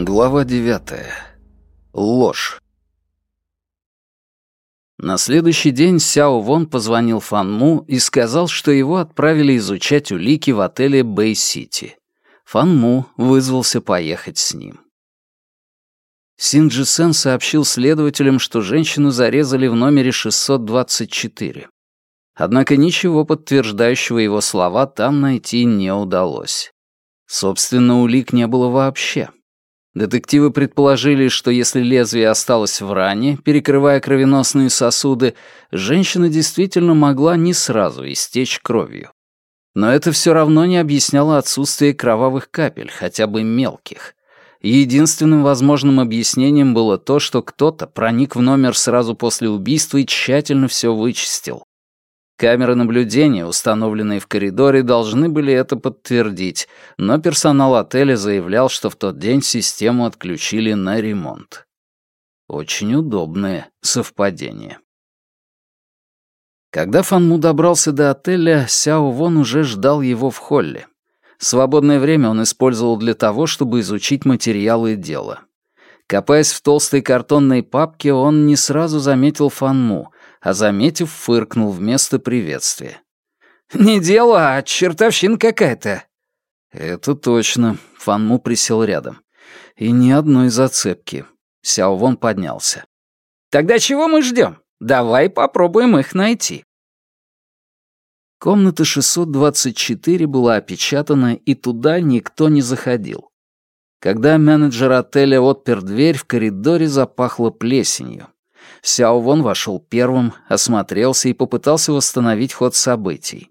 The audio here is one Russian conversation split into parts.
Глава девятая. Ложь. На следующий день Сяо Вон позвонил Фан Му и сказал, что его отправили изучать улики в отеле Бэй-Сити. Фан Му вызвался поехать с ним. Син Джи Сен сообщил следователям, что женщину зарезали в номере 624. Однако ничего подтверждающего его слова там найти не удалось. Собственно, улик не было вообще. Детективы предположили, что если лезвие осталось в ране, перекрывая кровеносные сосуды, женщина действительно могла не сразу истечь кровью. Но это все равно не объясняло отсутствие кровавых капель, хотя бы мелких. Единственным возможным объяснением было то, что кто-то проник в номер сразу после убийства и тщательно все вычистил. Камеры наблюдения, установленные в коридоре, должны были это подтвердить, но персонал отеля заявлял, что в тот день систему отключили на ремонт. Очень удобное совпадение. Когда Фанму добрался до отеля, Сяо Вон уже ждал его в холле. Свободное время он использовал для того, чтобы изучить материалы дела. Копаясь в толстой картонной папке, он не сразу заметил Фанму, а, заметив, фыркнул вместо приветствия. «Не дело, а чертовщина какая-то». «Это точно», — Фанму присел рядом. «И ни одной зацепки». Сяо Вон поднялся. «Тогда чего мы ждем? Давай попробуем их найти». Комната 624 была опечатана, и туда никто не заходил. Когда менеджер отеля отпер дверь, в коридоре запахло плесенью. Сяо Вон вошел первым, осмотрелся и попытался восстановить ход событий.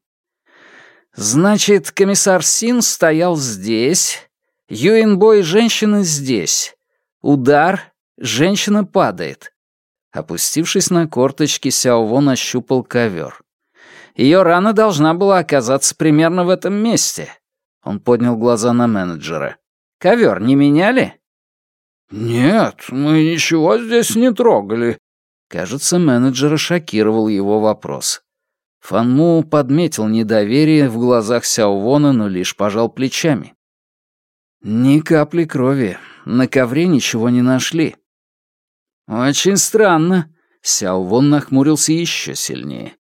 «Значит, комиссар Син стоял здесь, Юинбо и женщина здесь. Удар, женщина падает». Опустившись на корточки, Сяо Вон ощупал ковер. Ее рана должна была оказаться примерно в этом месте. Он поднял глаза на менеджера. «Ковер не меняли?» «Нет, мы ничего здесь не трогали», Кажется, менеджера шокировал его вопрос. Фанму подметил недоверие в глазах Сяовона, но лишь пожал плечами. «Ни капли крови. На ковре ничего не нашли». «Очень странно», — Сяовон нахмурился еще сильнее.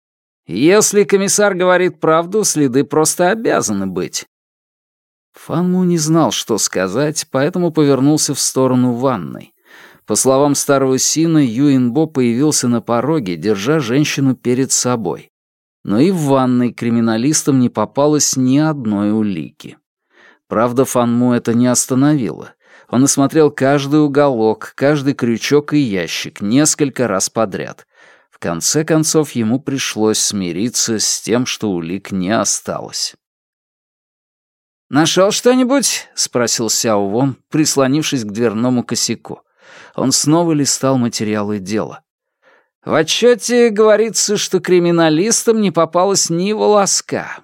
«Если комиссар говорит правду, следы просто обязаны быть». Фанму не знал, что сказать, поэтому повернулся в сторону ванной. По словам старого Сина, Юинбо появился на пороге, держа женщину перед собой. Но и в ванной криминалистам не попалось ни одной улики. Правда, Фанму это не остановило. Он осмотрел каждый уголок, каждый крючок и ящик несколько раз подряд. В конце концов, ему пришлось смириться с тем, что улик не осталось. «Нашел что-нибудь?» — спросил Сяо Вон, прислонившись к дверному косяку. Он снова листал материалы дела. В отчете говорится, что криминалистам не попалось ни волоска.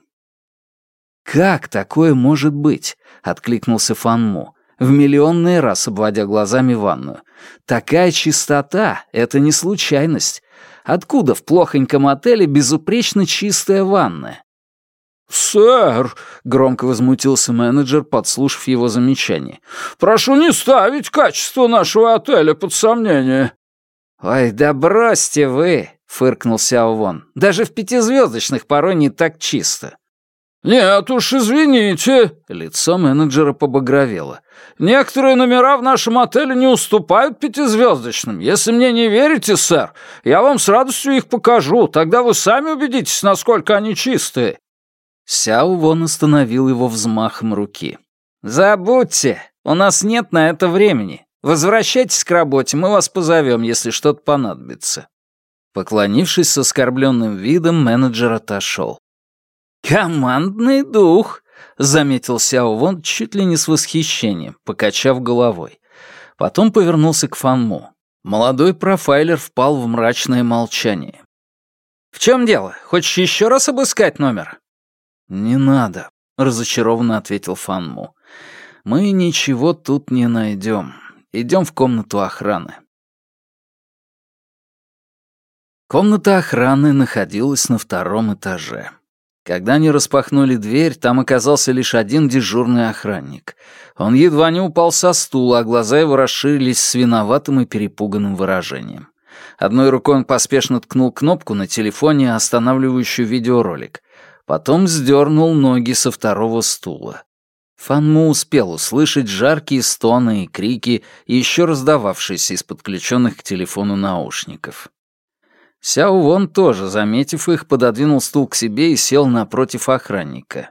«Как такое может быть?» — откликнулся Фанму, в миллионный раз обводя глазами ванную. «Такая чистота — это не случайность. Откуда в плохоньком отеле безупречно чистая ванная? «Сэр», — громко возмутился менеджер, подслушав его замечание, «прошу не ставить качество нашего отеля под сомнение». «Ой, да бросьте вы», — фыркнул Сяо Вон. «Даже в пятизвездочных порой не так чисто». «Нет уж, извините», — лицо менеджера побагровело. «Некоторые номера в нашем отеле не уступают пятизвездочным. Если мне не верите, сэр, я вам с радостью их покажу. Тогда вы сами убедитесь, насколько они чистые». Сяо Вон остановил его взмахом руки. «Забудьте, у нас нет на это времени. Возвращайтесь к работе, мы вас позовем, если что-то понадобится». Поклонившись с оскорбленным видом, менеджер отошел. «Командный дух», — заметил Сяо Вон чуть ли не с восхищением, покачав головой. Потом повернулся к Фанму. Молодой профайлер впал в мрачное молчание. «В чем дело? Хочешь еще раз обыскать номер?» «Не надо», — разочарованно ответил Фанму. «Мы ничего тут не найдем. Идем в комнату охраны». Комната охраны находилась на втором этаже. Когда они распахнули дверь, там оказался лишь один дежурный охранник. Он едва не упал со стула, а глаза его расширились с виноватым и перепуганным выражением. Одной рукой он поспешно ткнул кнопку на телефоне, останавливающую видеоролик. Потом сдернул ноги со второго стула. Фанму успел услышать жаркие стоны и крики, еще раздававшиеся из подключенных к телефону наушников. Сяо Вон тоже, заметив их, пододвинул стул к себе и сел напротив охранника.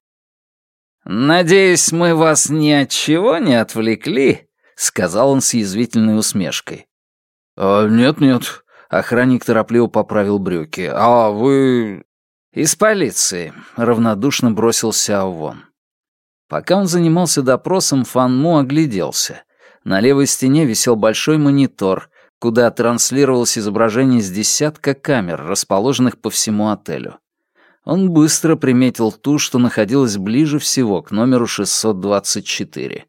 «Надеюсь, мы вас ни от чего не отвлекли?» — сказал он с язвительной усмешкой. «А, «Нет-нет», — охранник торопливо поправил брюки. «А вы...» «Из полиции», — равнодушно бросил Сяо Вон. Пока он занимался допросом, Фан Му огляделся. На левой стене висел большой монитор, куда транслировалось изображение с десятка камер, расположенных по всему отелю. Он быстро приметил ту, что находилась ближе всего к номеру 624.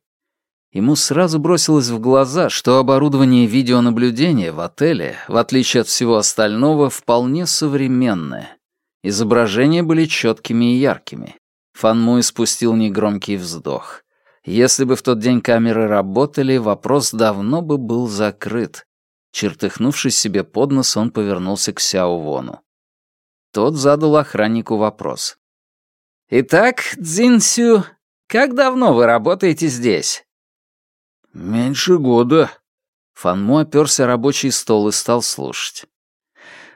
Ему сразу бросилось в глаза, что оборудование видеонаблюдения в отеле, в отличие от всего остального, вполне современное. Изображения были четкими и яркими. Фанму испустил негромкий вздох. Если бы в тот день камеры работали, вопрос давно бы был закрыт. Чертыхнувшись себе под нос, он повернулся к Сяо Вону. Тот задал охраннику вопрос. «Итак, Цзиньсю, как давно вы работаете здесь?» «Меньше года». Фанму оперся рабочий стол и стал слушать.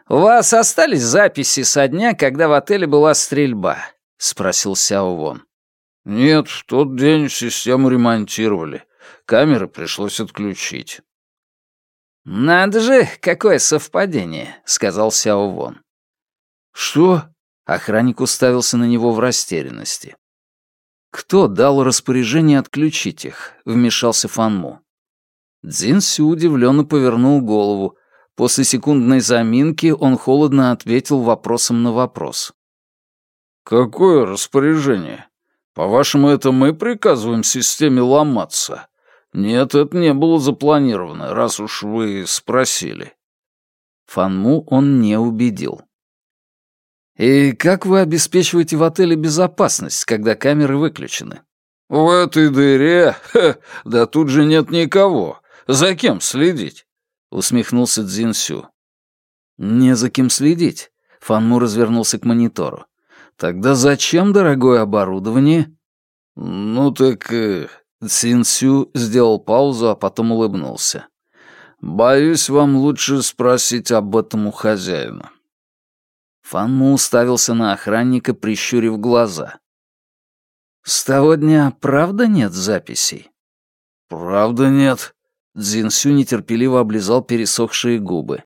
«У вас остались записи со дня, когда в отеле была стрельба?» — спросил Сяо Вон. «Нет, в тот день систему ремонтировали. Камеры пришлось отключить». «Надо же, какое совпадение», — сказал Сяо Вон. «Что?» — охранник уставился на него в растерянности. «Кто дал распоряжение отключить их?» — вмешался Фанму. Цзин Сю удивленно повернул голову. После секундной заминки он холодно ответил вопросом на вопрос. «Какое распоряжение? По-вашему, это мы приказываем системе ломаться? Нет, это не было запланировано, раз уж вы спросили». Фанму он не убедил. «И как вы обеспечиваете в отеле безопасность, когда камеры выключены?» «В этой дыре? Ха, да тут же нет никого. За кем следить?» — усмехнулся Цзинсю. «Не за кем следить». Фанму развернулся к монитору. Тогда зачем дорогое оборудование? Ну так... Э, сделал паузу, а потом улыбнулся. Боюсь, вам лучше спросить об этом у хозяина. Фанму уставился на охранника, прищурив глаза. «С того дня правда нет записей?» «Правда нет». Цзинсю нетерпеливо облизал пересохшие губы.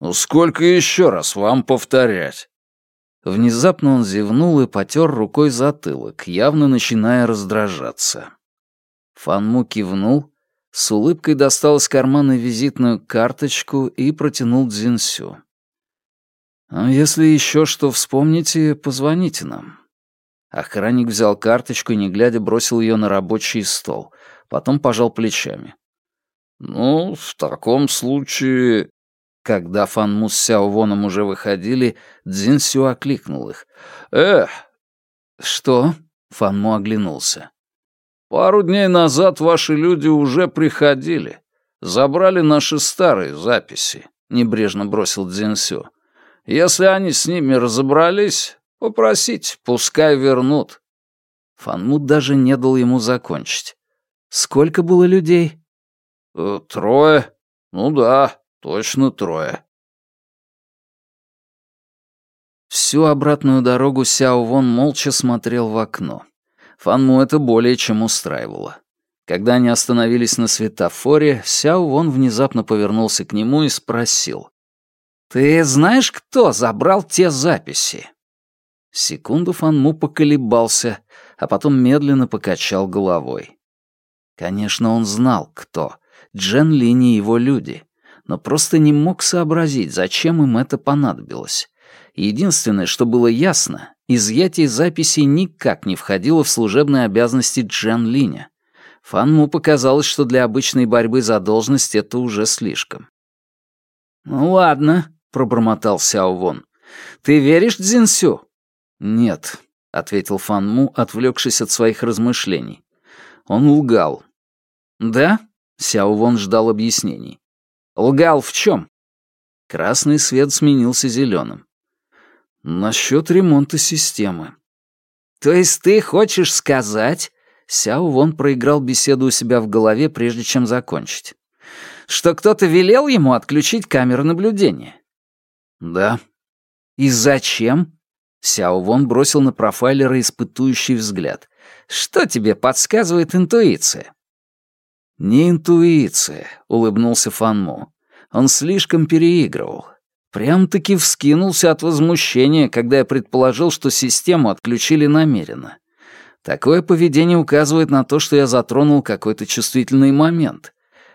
«Ну сколько еще раз вам повторять?» Внезапно он зевнул и потер рукой затылок, явно начиная раздражаться. Фанму кивнул, с улыбкой достал из кармана визитную карточку и протянул Дзинсю. «А «Если еще что вспомните, позвоните нам». Охранник взял карточку и, не глядя, бросил ее на рабочий стол. Потом пожал плечами. «Ну, в таком случае...» Когда Фан Му с Сяо Воном уже выходили, Цзин Сю окликнул их. «Эх!» «Что?» — Фан Му оглянулся. «Пару дней назад ваши люди уже приходили. Забрали наши старые записи», — небрежно бросил Цзин Сю. «Если они с ними разобрались, попросить, пускай вернут». Фан Му даже не дал ему закончить. «Сколько было людей?» «Э, «Трое. Ну да, Точно трое. Всю обратную дорогу Сяо Вон молча смотрел в окно. Фанму это более чем устраивало. Когда они остановились на светофоре, Сяо Вон внезапно повернулся к нему и спросил. «Ты знаешь, кто забрал те записи?» Секунду Фанму поколебался, а потом медленно покачал головой. Конечно, он знал, кто. Джен Линь и его люди но просто не мог сообразить, зачем им это понадобилось. Единственное, что было ясно, изъятие записей никак не входило в служебные обязанности Джен Линя. Фанму показалось, что для обычной борьбы за должность это уже слишком. «Ну ладно», — пробормотал Сяо Вон. «Ты веришь Цзинсю?» «Нет». ответил Фан Му, отвлекшись от своих размышлений. Он лгал. «Да?» — Сяо Вон ждал объяснений. «Лгал в чем?» Красный свет сменился зеленым. «Насчет ремонта системы». «То есть ты хочешь сказать...» Сяо Вон проиграл беседу у себя в голове, прежде чем закончить. «Что кто-то велел ему отключить камеры наблюдения?» «Да». «И зачем?» Сяо Вон бросил на профайлера испытующий взгляд. «Что тебе подсказывает интуиция?» «Не интуиция», — улыбнулся Фанму. Он слишком переигрывал. Прям-таки вскинулся от возмущения, когда я предположил, что систему отключили намеренно. Такое поведение указывает на то, что я затронул какой-то чувствительный момент.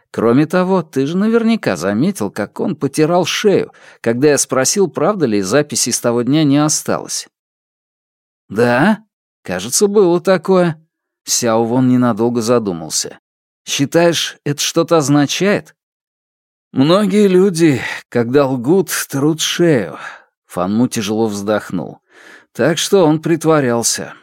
Кроме того, ты же наверняка заметил, как он потирал шею, когда я спросил, правда ли записи с того дня не осталось. «Да, кажется, было такое». Сяо Вон ненадолго задумался. «Считаешь, это что-то означает?» «Многие люди, когда лгут, трут шею», — Фанму тяжело вздохнул. «Так что он притворялся».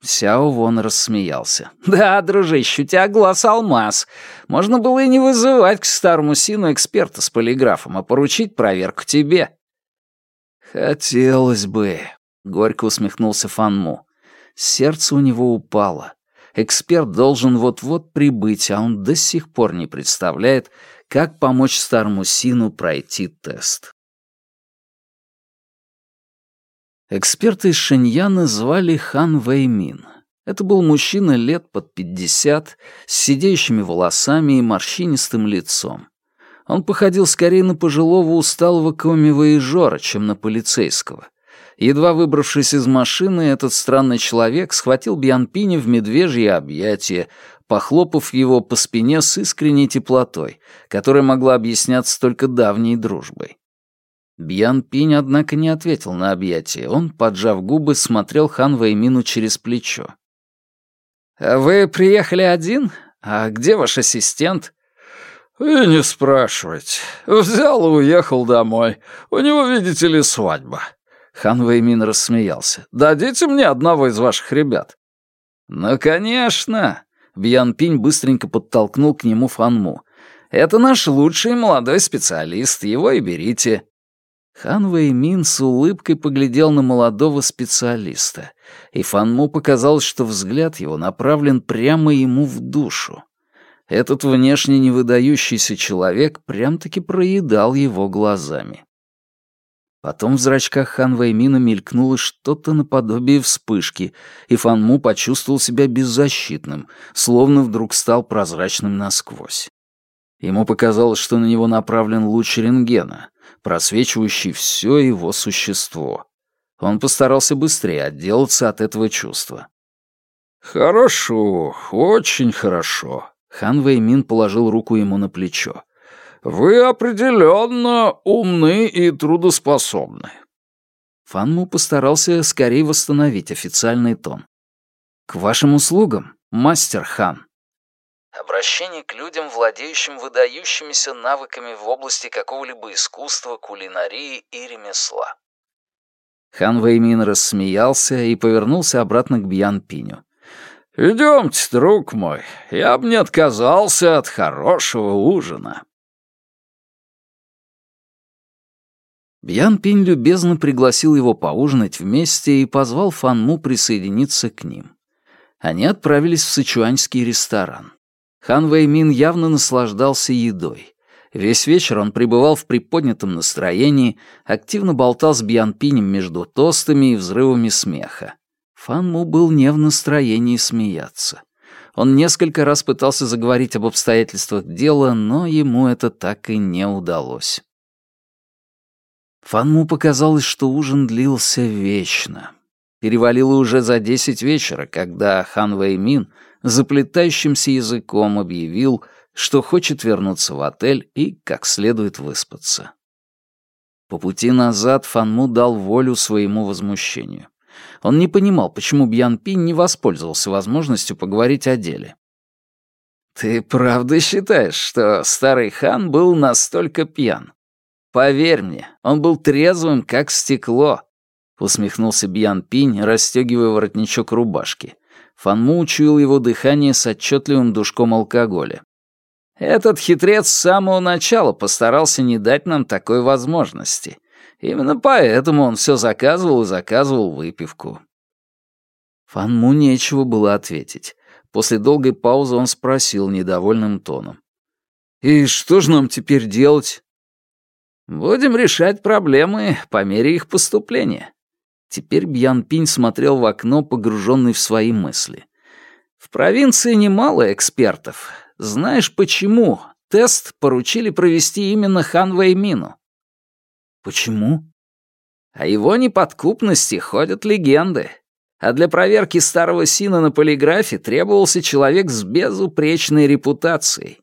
Сяо Вон рассмеялся. «Да, дружище, у тебя глаз алмаз. Можно было и не вызывать к старому сину эксперта с полиграфом, а поручить проверку тебе». «Хотелось бы», — горько усмехнулся Фанму. Сердце у него упало. Эксперт должен вот-вот прибыть, а он до сих пор не представляет, как помочь старому Сину пройти тест. Эксперта из Шиньяна звали Хан Вэймин. Это был мужчина лет под пятьдесят, с сидеющими волосами и морщинистым лицом. Он походил скорее на пожилого усталого комивоежора, чем на полицейского. Едва выбравшись из машины, этот странный человек схватил Бьянпини в медвежье объятие, похлопав его по спине с искренней теплотой, которая могла объясняться только давней дружбой. Бьян Пинь, однако, не ответил на объятие. Он, поджав губы, смотрел Хан Вэймину через плечо. «А «Вы приехали один? А где ваш ассистент?» «И не спрашивайте. Взял и уехал домой. У него, видите ли, свадьба». Хан Вэймин рассмеялся. «Дадите мне одного из ваших ребят?» «Ну, конечно!» Бьян Пинь быстренько подтолкнул к нему Фанму. «Это наш лучший молодой специалист, его и берите». Хан Вэймин с улыбкой поглядел на молодого специалиста, и Фанму показалось, что взгляд его направлен прямо ему в душу. Этот внешне невыдающийся человек прям-таки проедал его глазами. Потом в зрачках Хан Вэймина мелькнуло что-то наподобие вспышки, и Фан Му почувствовал себя беззащитным, словно вдруг стал прозрачным насквозь. Ему показалось, что на него направлен луч рентгена, просвечивающий все его существо. Он постарался быстрее отделаться от этого чувства. «Хорошо, очень хорошо», — Хан Вэймин положил руку ему на плечо. Вы определенно умны и трудоспособны. Фанму постарался скорее восстановить официальный тон. К вашим услугам, мастер Хан. Обращение к людям, владеющим выдающимися навыками в области какого-либо искусства, кулинарии и ремесла. Хан Вэймин рассмеялся и повернулся обратно к Бьян Пиню. «Идемте, друг мой, я бы не отказался от хорошего ужина». Бьян Пинь любезно пригласил его поужинать вместе и позвал Фан Му присоединиться к ним. Они отправились в сычуаньский ресторан. Хан Вэймин явно наслаждался едой. Весь вечер он пребывал в приподнятом настроении, активно болтал с Бьян Пинем между тостами и взрывами смеха. Фан Му был не в настроении смеяться. Он несколько раз пытался заговорить об обстоятельствах дела, но ему это так и не удалось. Фанму показалось, что ужин длился вечно. Перевалило уже за десять вечера, когда Хан Вэймин заплетающимся языком объявил, что хочет вернуться в отель и как следует выспаться. По пути назад Фанму дал волю своему возмущению. Он не понимал, почему Бьян Пинь не воспользовался возможностью поговорить о деле. «Ты правда считаешь, что старый хан был настолько пьян?» Поверь мне, он был трезвым, как стекло. — усмехнулся Бьян Пинь, расстегивая воротничок рубашки. Фанму учуял его дыхание с отчетливым душком алкоголя. «Этот хитрец с самого начала постарался не дать нам такой возможности. Именно поэтому он все заказывал и заказывал выпивку». Фанму нечего было ответить. После долгой паузы он спросил недовольным тоном. «И что же нам теперь делать?» «Будем решать проблемы по мере их поступления». Теперь Бьян Пинь смотрел в окно, погруженный в свои мысли. «В провинции немало экспертов. Знаешь, почему тест поручили провести именно Хан Вэймину?» «Почему?» О его неподкупности ходят легенды. А для проверки старого Сина на полиграфе требовался человек с безупречной репутацией.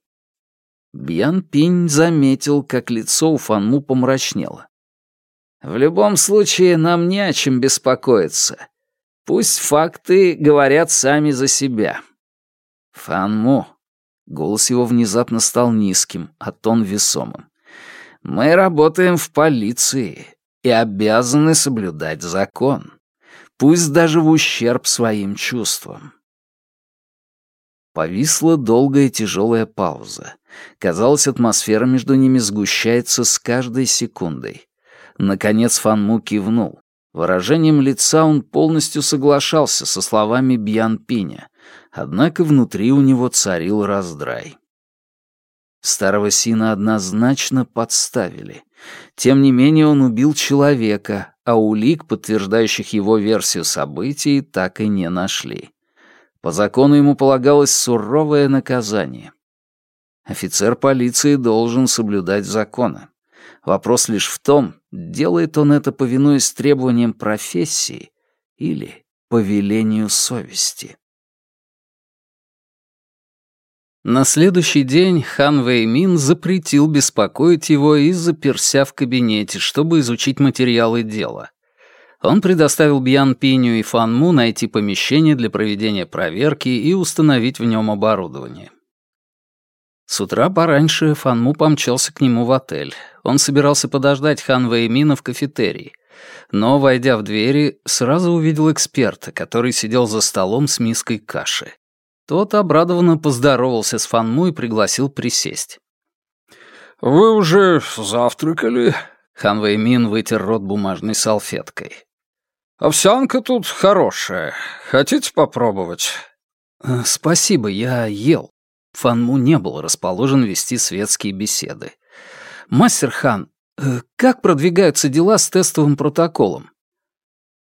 Бьян Пинь заметил, как лицо у Фанму помрачнело. «В любом случае, нам не о чем беспокоиться. Пусть факты говорят сами за себя». «Фанму», — голос его внезапно стал низким, а тон весомым. «Мы работаем в полиции и обязаны соблюдать закон, пусть даже в ущерб своим чувствам». Повисла долгая тяжелая пауза. Казалось, атмосфера между ними сгущается с каждой секундой. Наконец Фанму кивнул. Выражением лица он полностью соглашался со словами Бьян Пиня, однако внутри у него царил раздрай. Старого Сина однозначно подставили. Тем не менее он убил человека, а улик, подтверждающих его версию событий, так и не нашли. По закону ему полагалось суровое наказание. Офицер полиции должен соблюдать законы. Вопрос лишь в том, делает он это, повинуясь требованиям профессии или по велению совести. На следующий день хан Вэймин запретил беспокоить его и заперся в кабинете, чтобы изучить материалы дела. Он предоставил Бьян Пиню и Фан Му найти помещение для проведения проверки и установить в нем оборудование. С утра пораньше Фан Му помчался к нему в отель. Он собирался подождать Хан Вэймина в кафетерии. Но, войдя в двери, сразу увидел эксперта, который сидел за столом с миской каши. Тот обрадованно поздоровался с Фан Му и пригласил присесть. «Вы уже завтракали?» Хан Вэймин вытер рот бумажной салфеткой. Овсянка тут хорошая. Хотите попробовать?» э, «Спасибо, я ел». Фанму не был расположен вести светские беседы. «Мастер Хан, э, как продвигаются дела с тестовым протоколом?»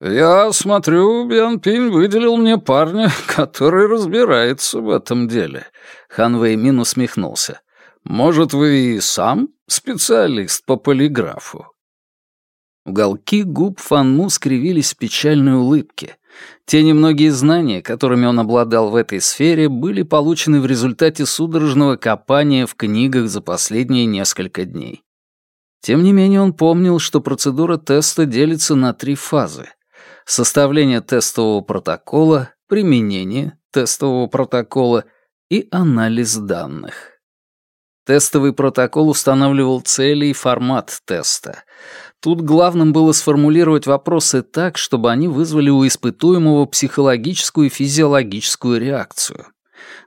«Я смотрю, Бьян Пинь выделил мне парня, который разбирается в этом деле». Хан Вэймин усмехнулся. «Может, вы и сам специалист по полиграфу?» Уголки губ Фанму скривились в печальной улыбке. Те немногие знания, которыми он обладал в этой сфере, были получены в результате судорожного копания в книгах за последние несколько дней. Тем не менее он помнил, что процедура теста делится на три фазы. Составление тестового протокола, применение тестового протокола и анализ данных. Тестовый протокол устанавливал цели и формат теста. Тут главным было сформулировать вопросы так, чтобы они вызвали у испытуемого психологическую и физиологическую реакцию.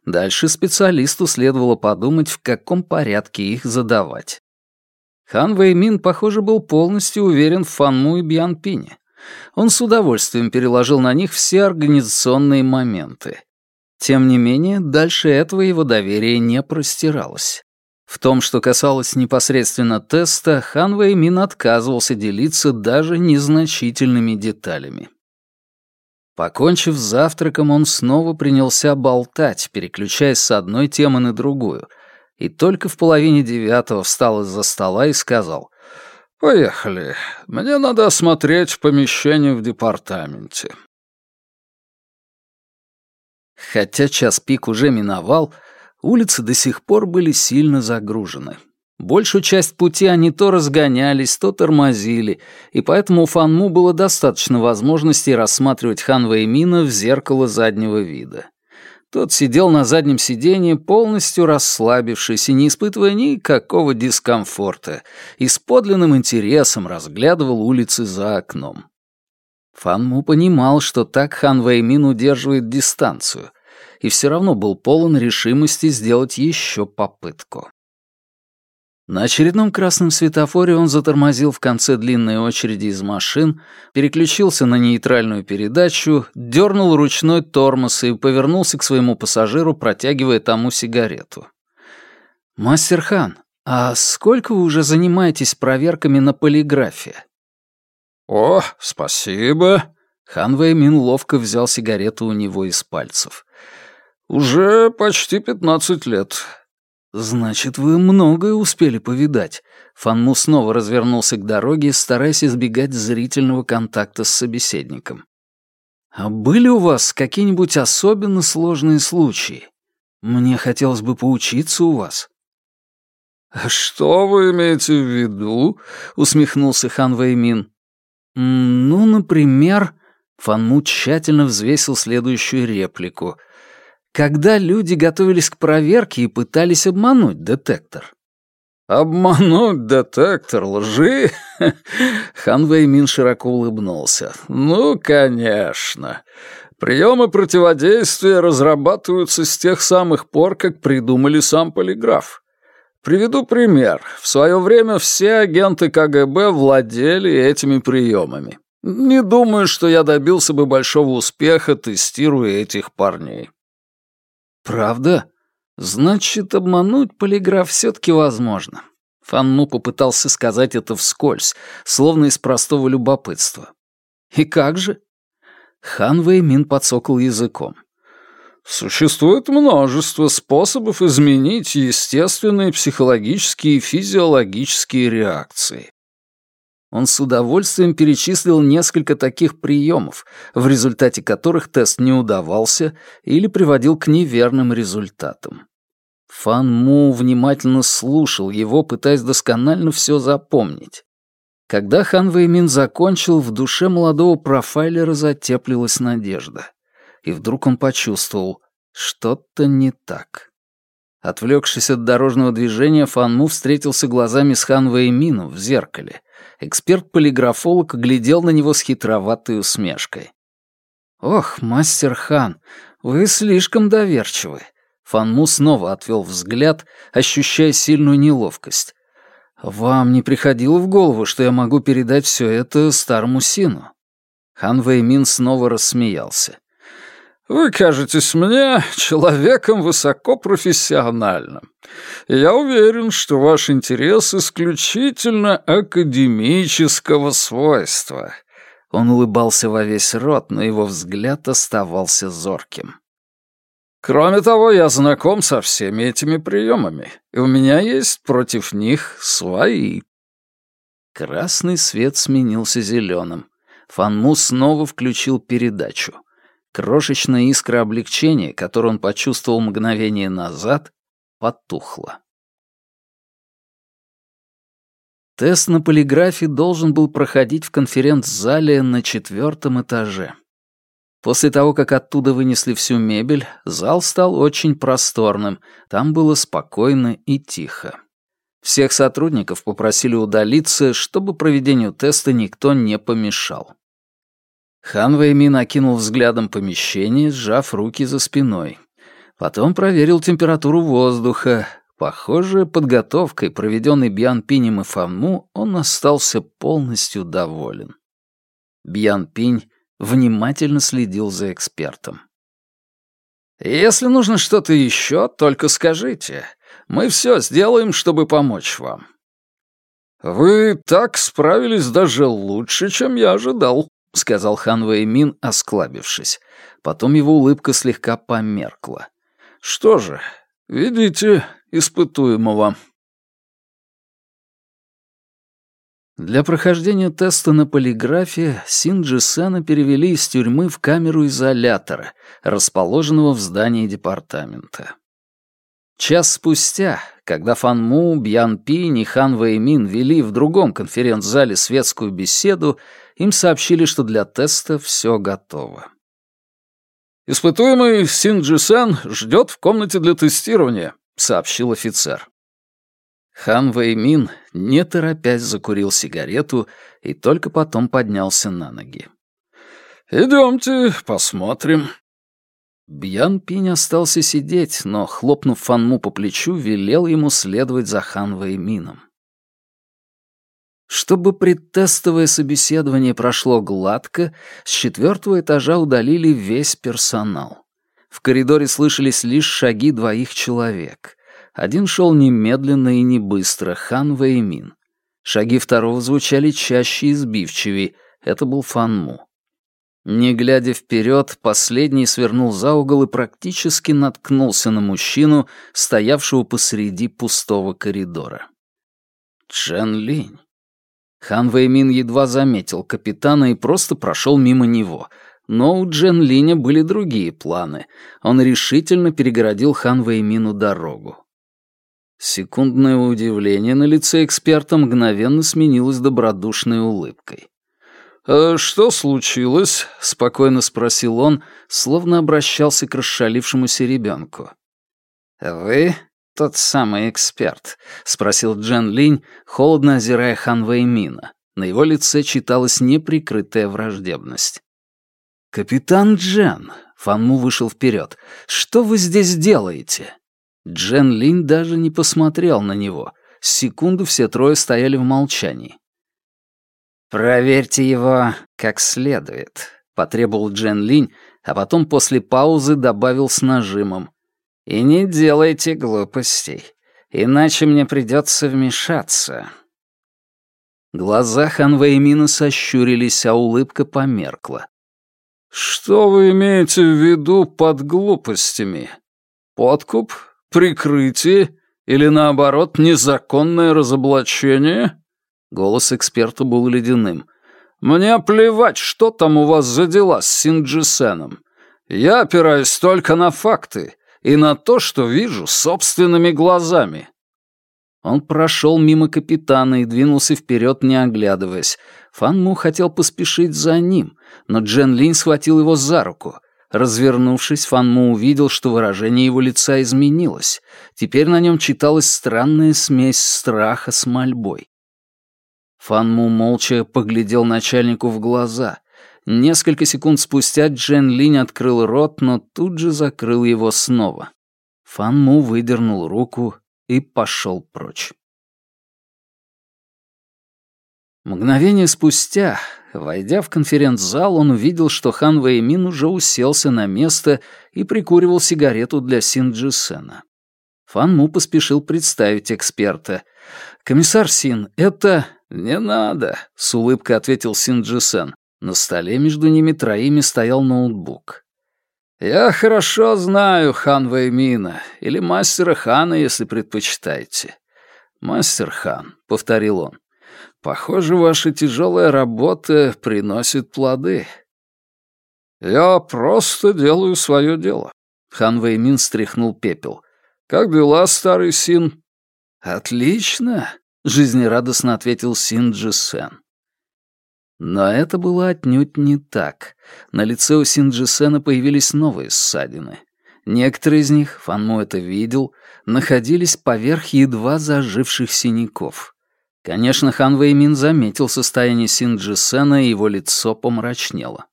Дальше специалисту следовало подумать, в каком порядке их задавать. Хан Вэймин, похоже, был полностью уверен в Фанму и Бьянпине. Он с удовольствием переложил на них все организационные моменты. Тем не менее, дальше этого его доверие не простиралось. В том, что касалось непосредственно теста, Хан Вэймин отказывался делиться даже незначительными деталями. Покончив с завтраком, он снова принялся болтать, переключаясь с одной темы на другую, и только в половине девятого встал из-за стола и сказал «Поехали, мне надо осмотреть помещение в департаменте». Хотя час пик уже миновал, улицы до сих пор были сильно загружены. Большую часть пути они то разгонялись, то тормозили, и поэтому у Фанму было достаточно возможностей рассматривать Хан Вэймина в зеркало заднего вида. Тот сидел на заднем сиденье, полностью расслабившись и не испытывая никакого дискомфорта, и с подлинным интересом разглядывал улицы за окном. Фан Му понимал, что так Хан Вэймин удерживает дистанцию, и все равно был полон решимости сделать еще попытку. На очередном красном светофоре он затормозил в конце длинной очереди из машин, переключился на нейтральную передачу, дернул ручной тормоз и повернулся к своему пассажиру, протягивая тому сигарету. «Мастер Хан, а сколько вы уже занимаетесь проверками на полиграфе?» «О, спасибо!» Хан Вэймин ловко взял сигарету у него из пальцев. «Уже почти пятнадцать лет. «Значит, вы многое успели повидать». Фанму снова развернулся к дороге, стараясь избегать зрительного контакта с собеседником. «А были у вас какие-нибудь особенно сложные случаи? Мне хотелось бы поучиться у вас». «Что вы имеете в виду?» — усмехнулся Хан Вэймин. «Ну, например...» Фанму тщательно взвесил следующую реплику — когда люди готовились к проверке и пытались обмануть детектор. «Обмануть детектор лжи?» Хан Вэймин широко улыбнулся. «Ну, конечно. Приемы противодействия разрабатываются с тех самых пор, как придумали сам полиграф. Приведу пример. В свое время все агенты КГБ владели этими приемами. Не думаю, что я добился бы большого успеха, тестируя этих парней. «Правда? Значит, обмануть полиграф все-таки возможно». Фанму попытался сказать это вскользь, словно из простого любопытства. «И как же?» Хан Вэймин подсокал языком. Существует множество способов изменить естественные психологические и физиологические реакции. Он с удовольствием перечислил несколько таких приемов, в результате которых тест не удавался или приводил к неверным результатам. Фан Му внимательно слушал его, пытаясь досконально все запомнить. Когда Хан Вэймин закончил, в душе молодого профайлера затеплилась надежда. И вдруг он почувствовал, что-то не так. Отвлекшись от дорожного движения, Фан Му встретился глазами с Хан Вэймином в зеркале — Эксперт-полиграфолог глядел на него с хитроватой усмешкой. «Ох, мастер Хан, вы слишком доверчивы». Фанму снова отвел взгляд, ощущая сильную неловкость. «Вам не приходило в голову, что я могу передать все это старому сину?» Хан Вэймин снова рассмеялся. Вы кажетесь мне человеком высокопрофессиональным. Я уверен, что ваш интерес исключительно академического свойства». Он улыбался во весь рот, но его взгляд оставался зорким. «Кроме того, я знаком со всеми этими приемами, и у меня есть против них свои». Красный свет сменился зеленым. Фанму снова включил передачу. Крошечная искра облегчения, которую он почувствовал мгновение назад, потухла. Тест на полиграфе должен был проходить в конференц-зале на четвертом этаже. После того, как оттуда вынесли всю мебель, зал стал очень просторным, там было спокойно и тихо. Всех сотрудников попросили удалиться, чтобы проведению теста никто не помешал. Хан Вэймин окинул взглядом помещение, сжав руки за спиной. Потом проверил температуру воздуха. Похоже, подготовкой, проведенной Бьян Пинем и Фанму, он остался полностью доволен. Бьян Пинь внимательно следил за экспертом. «Если нужно что-то еще, только скажите. Мы все сделаем, чтобы помочь вам». «Вы так справились даже лучше, чем я ожидал», — сказал хан Вэймин, осклабившись. Потом его улыбка слегка померкла. «Что же, видите испытуемого». Для прохождения теста на полиграфе Синджи Сена перевели из тюрьмы в камеру изолятора, расположенного в здании департамента. Час спустя, когда Фан Му, Бьян Пинь и Хан Вэймин вели в другом конференц-зале светскую беседу, им сообщили, что для теста все готово. «Испытуемый Син Джисен ждет в комнате для тестирования», — сообщил офицер. Хан Вэймин, не торопясь, закурил сигарету и только потом поднялся на ноги. «Идемте, посмотрим». Бьян Пинь остался сидеть, но, хлопнув Фанму по плечу, велел ему следовать за Хан Вэймином. Чтобы предтестовое собеседование прошло гладко, с четвертого этажа удалили весь персонал. В коридоре слышались лишь шаги двоих человек. Один шел немедленно и не быстро, Хан Вэймин. Шаги второго звучали чаще и сбивчивее, это был Фанму. Не глядя вперед, последний свернул за угол и практически наткнулся на мужчину, стоявшего посреди пустого коридора. Джен Линь. Хан Вэймин едва заметил капитана и просто прошел мимо него. Но у Джен Линя были другие планы. Он решительно перегородил Хан Вэймину дорогу. Секундное удивление на лице эксперта мгновенно сменилось добродушной улыбкой. «Э, «Что случилось?» — спокойно спросил он, словно обращался к расшалившемуся ребенку. «Вы тот самый эксперт?» — спросил Джен Линь, холодно озирая Хан Вэймина. На его лице читалась неприкрытая враждебность. «Капитан Джен», — Фанму вышел вперед, — «что вы здесь делаете?» Джен Линь даже не посмотрел на него. Секунду все трое стояли в молчании. «Проверьте его как следует», — потребовал Джен Линь, а потом после паузы добавил с нажимом. И не делайте глупостей, иначе мне придется вмешаться. Глаза Хан Вэймина сощурились, а улыбка померкла. «Что вы имеете в виду под глупостями? Подкуп? Прикрытие? Или, наоборот, незаконное разоблачение?» Голос эксперта был ледяным. «Мне плевать, что там у вас за дела с Синджисеном. Я опираюсь только на факты и на то, что вижу собственными глазами». Он прошел мимо капитана и двинулся вперед, не оглядываясь. Фан Му хотел поспешить за ним, но Джен Линь схватил его за руку. Развернувшись, Фан Му увидел, что выражение его лица изменилось. Теперь на нем читалась странная смесь страха с мольбой. Фан Му молча поглядел начальнику в глаза. Несколько секунд спустя Джен Линь открыл рот, но тут же закрыл его снова. Фан Му выдернул руку и пошел прочь. Мгновение спустя, войдя в конференц-зал, он увидел, что Хан Вэймин уже уселся на место и прикуривал сигарету для Син Джисена. Фан Му поспешил представить эксперта. «Комиссар Син, это...» «Не надо», — с улыбкой ответил Син Джисен. На столе между ними троими стоял ноутбук. «Я хорошо знаю Хан Вэймина, или мастера Хана, если предпочитаете». «Мастер Хан», — повторил он, — «похоже, ваша тяжелая работа приносит плоды». «Я просто делаю свое дело», — Хан Вэймин стряхнул пепел. «Как дела, старый Син?» «Отлично», — жизнерадостно ответил Син Джисен. Но это было отнюдь не так. На лице у Синджисена появились новые ссадины. Некоторые из них, Фанму это видел, находились поверх едва заживших синяков. Конечно, Хан Вэймин заметил состояние Синджисена, и его лицо помрачнело.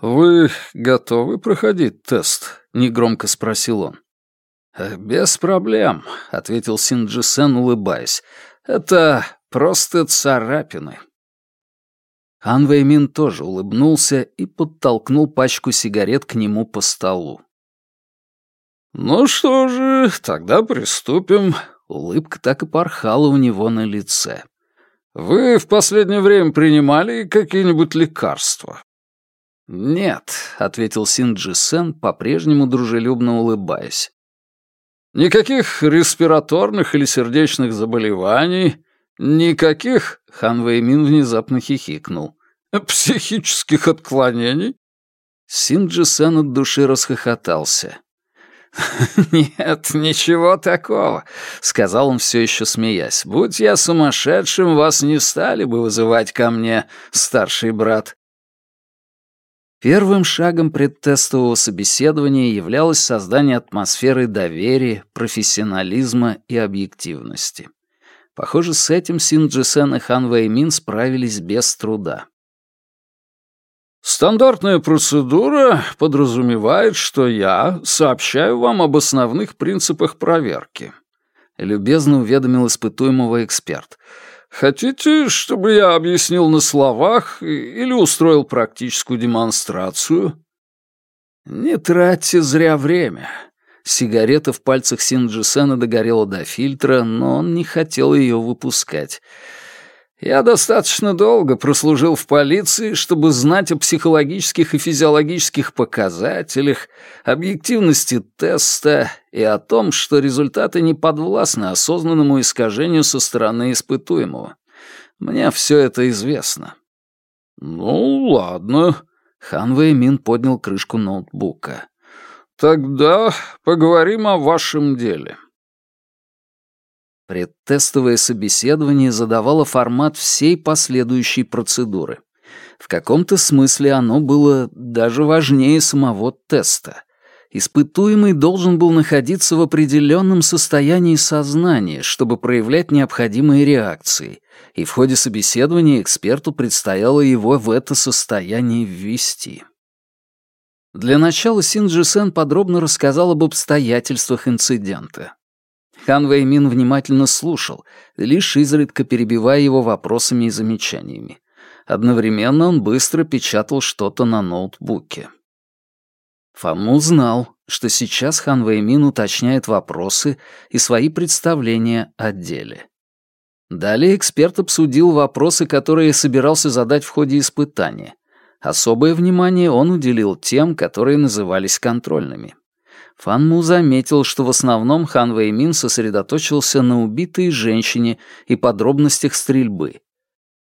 «Вы готовы проходить тест?» — негромко спросил он. «Э, «Без проблем», — ответил Синджисен, улыбаясь. «Это просто царапины». Хан Вэймин тоже улыбнулся и подтолкнул пачку сигарет к нему по столу. «Ну что же, тогда приступим». Улыбка так и порхала у него на лице. «Вы в последнее время принимали какие-нибудь лекарства?» «Нет», — ответил Синджи Сен, по-прежнему дружелюбно улыбаясь. «Никаких респираторных или сердечных заболеваний, «Никаких?» — Хан Вэймин внезапно хихикнул. «Психических отклонений?» Синджи Сен от души расхохотался. «Нет, ничего такого», — сказал он все еще смеясь. «Будь я сумасшедшим, вас не стали бы вызывать ко мне, старший брат». Первым шагом предтестового собеседования являлось создание атмосферы доверия, профессионализма и объективности. Похоже, с этим Син Джисен и Хан Вэймин справились без труда. Стандартная процедура подразумевает, что я сообщаю вам об основных принципах проверки. Любезно уведомил испытуемого эксперт. Хотите, чтобы я объяснил на словах или устроил практическую демонстрацию? Не тратьте зря время. Сигарета в пальцах Синджисена догорела до фильтра, но он не хотел ее выпускать. Я достаточно долго прослужил в полиции, чтобы знать о психологических и физиологических показателях, объективности теста и о том, что результаты не подвластны осознанному искажению со стороны испытуемого. Мне все это известно. «Ну, ладно», — Хан Вэймин поднял крышку ноутбука. «Тогда поговорим о вашем деле». Предтестовое собеседование задавало формат всей последующей процедуры. В каком-то смысле оно было даже важнее самого теста. Испытуемый должен был находиться в определенном состоянии сознания, чтобы проявлять необходимые реакции, и в ходе собеседования эксперту предстояло его в это состояние ввести. Для начала Синджи Сен подробно рассказал об обстоятельствах инцидента. Хан Вэймин внимательно слушал, лишь изредка перебивая его вопросами и замечаниями. Одновременно он быстро печатал что-то на ноутбуке. Фанму знал, что сейчас Хан Вэймин уточняет вопросы и свои представления о деле. Далее эксперт обсудил вопросы, которые собирался задать в ходе испытания. Особое внимание он уделил тем, которые назывались контрольными. Фан Му заметил, что в основном Хан Вэймин сосредоточился на убитой женщине и подробностях стрельбы.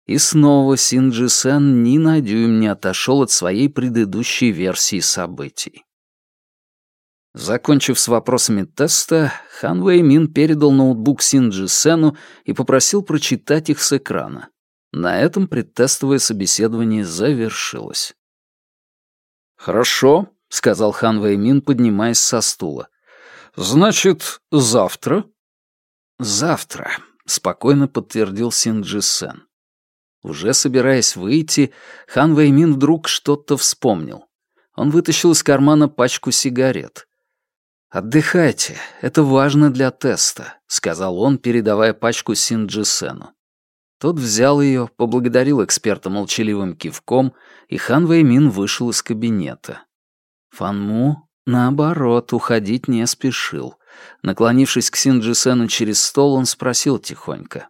И снова Син Джи Сен ни на дюйм не отошел от своей предыдущей версии событий. Закончив с вопросами теста, Хан Вэймин передал ноутбук Син Джи Сену и попросил прочитать их с экрана. На этом предтестовое собеседование завершилось. «Хорошо», — сказал хан Вэймин, поднимаясь со стула. «Значит, завтра?» «Завтра», — спокойно подтвердил Синджи Сен. Уже собираясь выйти, хан Вэймин вдруг что-то вспомнил. Он вытащил из кармана пачку сигарет. «Отдыхайте, это важно для теста», — сказал он, передавая пачку Синджи Сену. Тот взял ее, поблагодарил эксперта молчаливым кивком, и хан Вэймин вышел из кабинета. Фанму, наоборот, уходить не спешил. Наклонившись к Син-Джисену через стол, он спросил тихонько.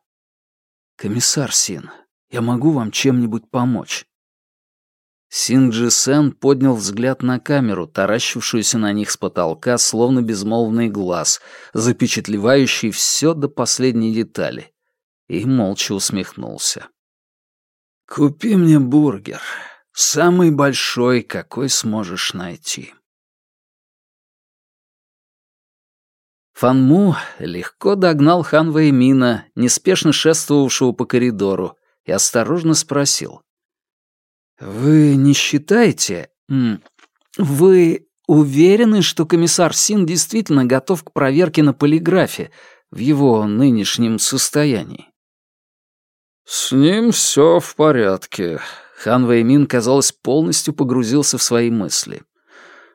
«Комиссар Син, я могу вам чем-нибудь помочь?» Син-Джисен поднял взгляд на камеру, таращившуюся на них с потолка, словно безмолвный глаз, запечатлевающий все до последней детали, и молча усмехнулся. «Купи мне бургер», Самый большой, какой сможешь найти. Фанму легко догнал Хан Вэймина, неспешно шествовавшего по коридору, и осторожно спросил. «Вы не считаете... Вы уверены, что комиссар Син действительно готов к проверке на полиграфе в его нынешнем состоянии?» «С ним все в порядке», Хан Вэймин, казалось, полностью погрузился в свои мысли.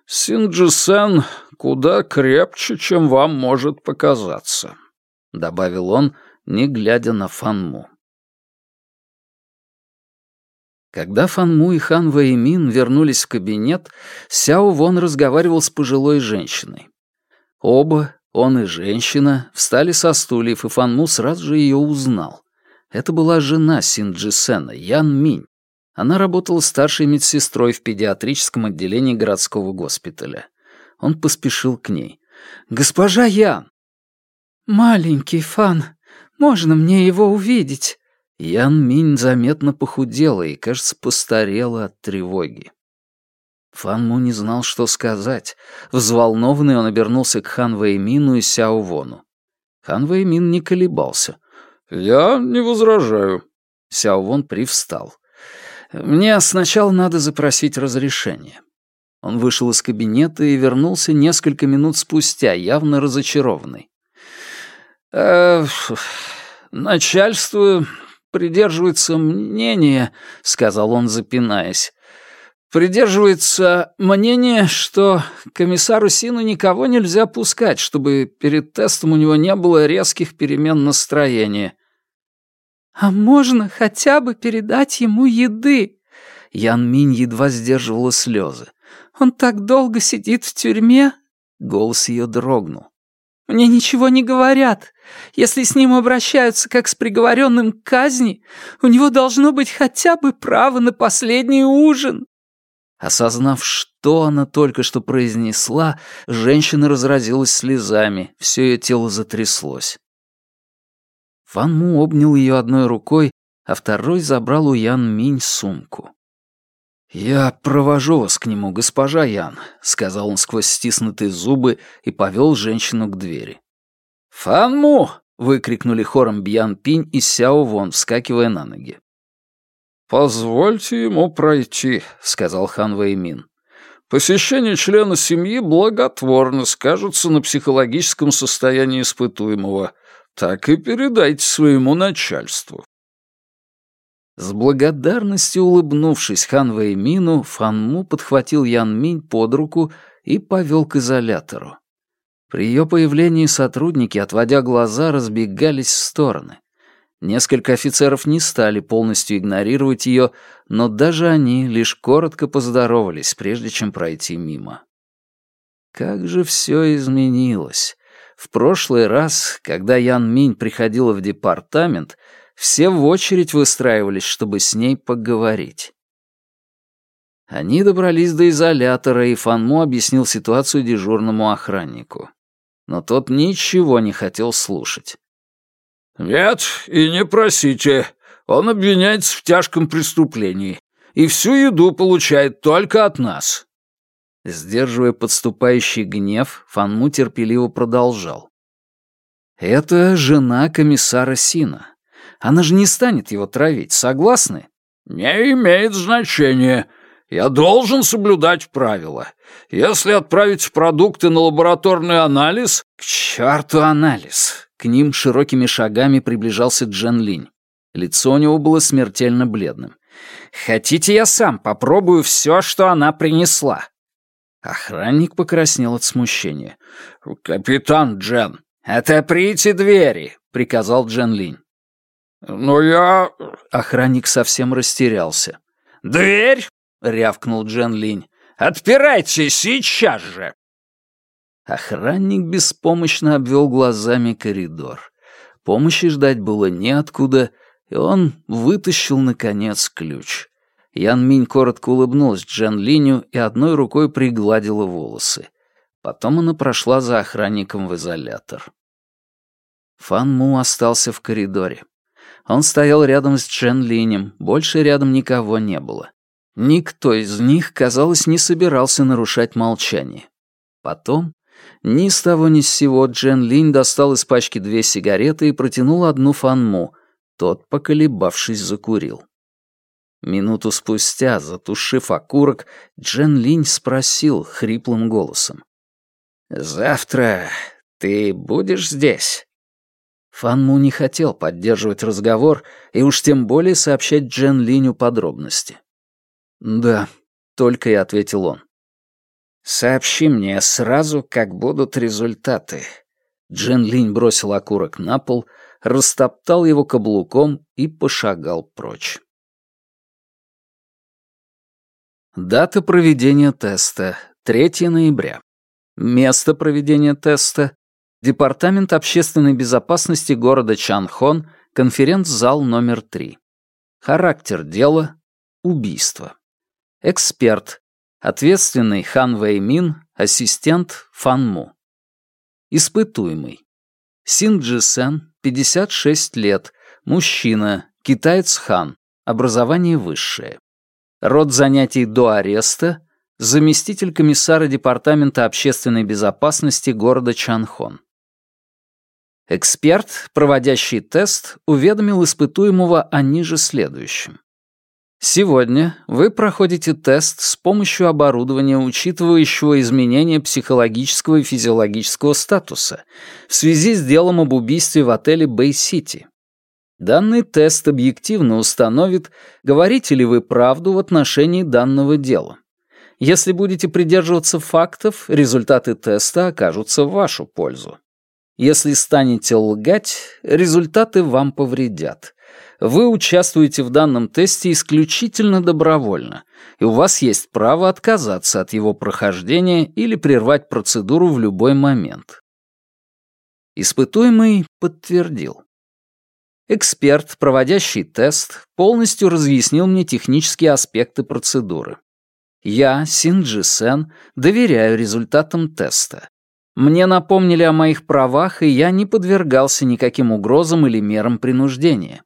«Синджи-сен куда крепче, чем вам может показаться», — добавил он, не глядя на Фанму. Когда Фанму и Хан Вэймин вернулись в кабинет, Сяо Вон разговаривал с пожилой женщиной. Оба, он и женщина, встали со стульев, и Фанму сразу же ее узнал. Это была жена Синджи Сена, Ян Минь. Она работала старшей медсестрой в педиатрическом отделении городского госпиталя. Он поспешил к ней. «Госпожа Ян!» «Маленький Фан, можно мне его увидеть?» Ян Минь заметно похудела и, кажется, постарела от тревоги. Фан Му не знал, что сказать. Взволнованный он обернулся к Хан Вэймину и Сяо Вону. Хан Вэймин не колебался. «Я не возражаю». Сяо Вон привстал. Мне сначала надо запросить разрешение. Он вышел из кабинета и вернулся несколько минут спустя, явно разочарованный. «Э, «Начальство придерживается мнения», — сказал он, запинаясь. Придерживается мнения, что комиссару Сину никого нельзя пускать, чтобы перед тестом у него не было резких перемен настроения. «А можно хотя бы передать ему еды?» Ян Минь едва сдерживала слезы. «Он так долго сидит в тюрьме?» Голос ее дрогнул. «Мне ничего не говорят. Если с ним обращаются как с приговоренным к казни, у него должно быть хотя бы право на последний ужин». Осознав, что она только что произнесла, женщина разразилась слезами, все ее тело затряслось. Ван Му обнял ее одной рукой, а второй забрал у Ян Минь сумку. «Я провожу вас к нему, госпожа Ян», — сказал он сквозь стиснутые зубы и повел женщину к двери. «Фанму!» — выкрикнули хором Бьян Пинь и Сяо Вон, вскакивая на ноги. «Позвольте ему пройти», — сказал хан Вэймин. «Посещение члена семьи благотворно скажется на психологическом состоянии испытуемого. Так и передайте своему начальству». С благодарностью улыбнувшись Хан Вэймину, Фанму подхватил Ян Минь под руку и повел к изолятору. При ее появлении сотрудники, отводя глаза, разбегались в стороны. Несколько офицеров не стали полностью игнорировать ее, но даже они лишь коротко поздоровались, прежде чем пройти мимо. Как же все изменилось. В прошлый раз, когда Ян Минь приходила в департамент, все в очередь выстраивались, чтобы с ней поговорить. Они добрались до изолятора, и Фанму объяснил ситуацию дежурному охраннику. Но тот ничего не хотел слушать. «Нет, и не просите. Он обвиняется в тяжком преступлении. И всю еду получает только от нас». Сдерживая подступающий гнев, Фанму терпеливо продолжал. «Это жена комиссара Сина. Она же не станет его травить, согласны?» «Не имеет значения. Я должен соблюдать правила. Если отправить продукты на лабораторный анализ...» «К черту анализ!» К ним широкими шагами приближался Джен Линь. Лицо у него было смертельно бледным. «Хотите, я сам попробую все, что она принесла?» Охранник покраснел от смущения. «Капитан Джен!» «Отоприте двери!» — приказал Джен Линь. «Но я...» Охранник совсем растерялся. «Дверь!» — рявкнул Джен Линь. «Отпирайте сейчас же!» Охранник беспомощно обвел глазами коридор. Помощи ждать было неоткуда, и он вытащил, наконец, ключ. Ян Минь коротко улыбнулась Джен Линю и одной рукой пригладила волосы. Потом она прошла за охранником в изолятор. Фан Му остался в коридоре. Он стоял рядом с Джен Линем, больше рядом никого не было. Никто из них, казалось, не собирался нарушать молчание. Потом, ни с того ни с сего, Джен Линь достал из пачки две сигареты и протянул одну Фанму. Тот, поколебавшись, закурил. Минуту спустя, затушив окурок, Джен Линь спросил хриплым голосом. «Завтра ты будешь здесь?» Фанму не хотел поддерживать разговор и уж тем более сообщать Джен Линю подробности. «Да», — только и ответил он. «Сообщи мне сразу, как будут результаты». Джен Линь бросил окурок на пол, растоптал его каблуком и пошагал прочь. Дата проведения теста — 3 ноября. Место проведения теста Департамент общественной безопасности города Чанхон, конференц-зал номер 3. Характер дела — убийство. Эксперт. Ответственный Хан Вэймин, ассистент Фан Му. Испытуемый. Син Джисен, 56 лет, мужчина, китаец Хан, образование высшее. Род занятий до ареста, заместитель комиссара Департамента общественной безопасности города Чанхон. Эксперт, проводящий тест, уведомил испытуемого о нижеследующем. Сегодня вы проходите тест с помощью оборудования, учитывающего изменения психологического и физиологического статуса в связи с делом об убийстве в отеле Бэй-Сити. Данный тест объективно установит, говорите ли вы правду в отношении данного дела. Если будете придерживаться фактов, результаты теста окажутся в вашу пользу. Если станете лгать, результаты вам повредят. Вы участвуете в данном тесте исключительно добровольно, и у вас есть право отказаться от его прохождения или прервать процедуру в любой момент. Испытуемый подтвердил. Эксперт, проводящий тест, полностью разъяснил мне технические аспекты процедуры. Я, Синджи Сен, доверяю результатам теста. Мне напомнили о моих правах, и я не подвергался никаким угрозам или мерам принуждения.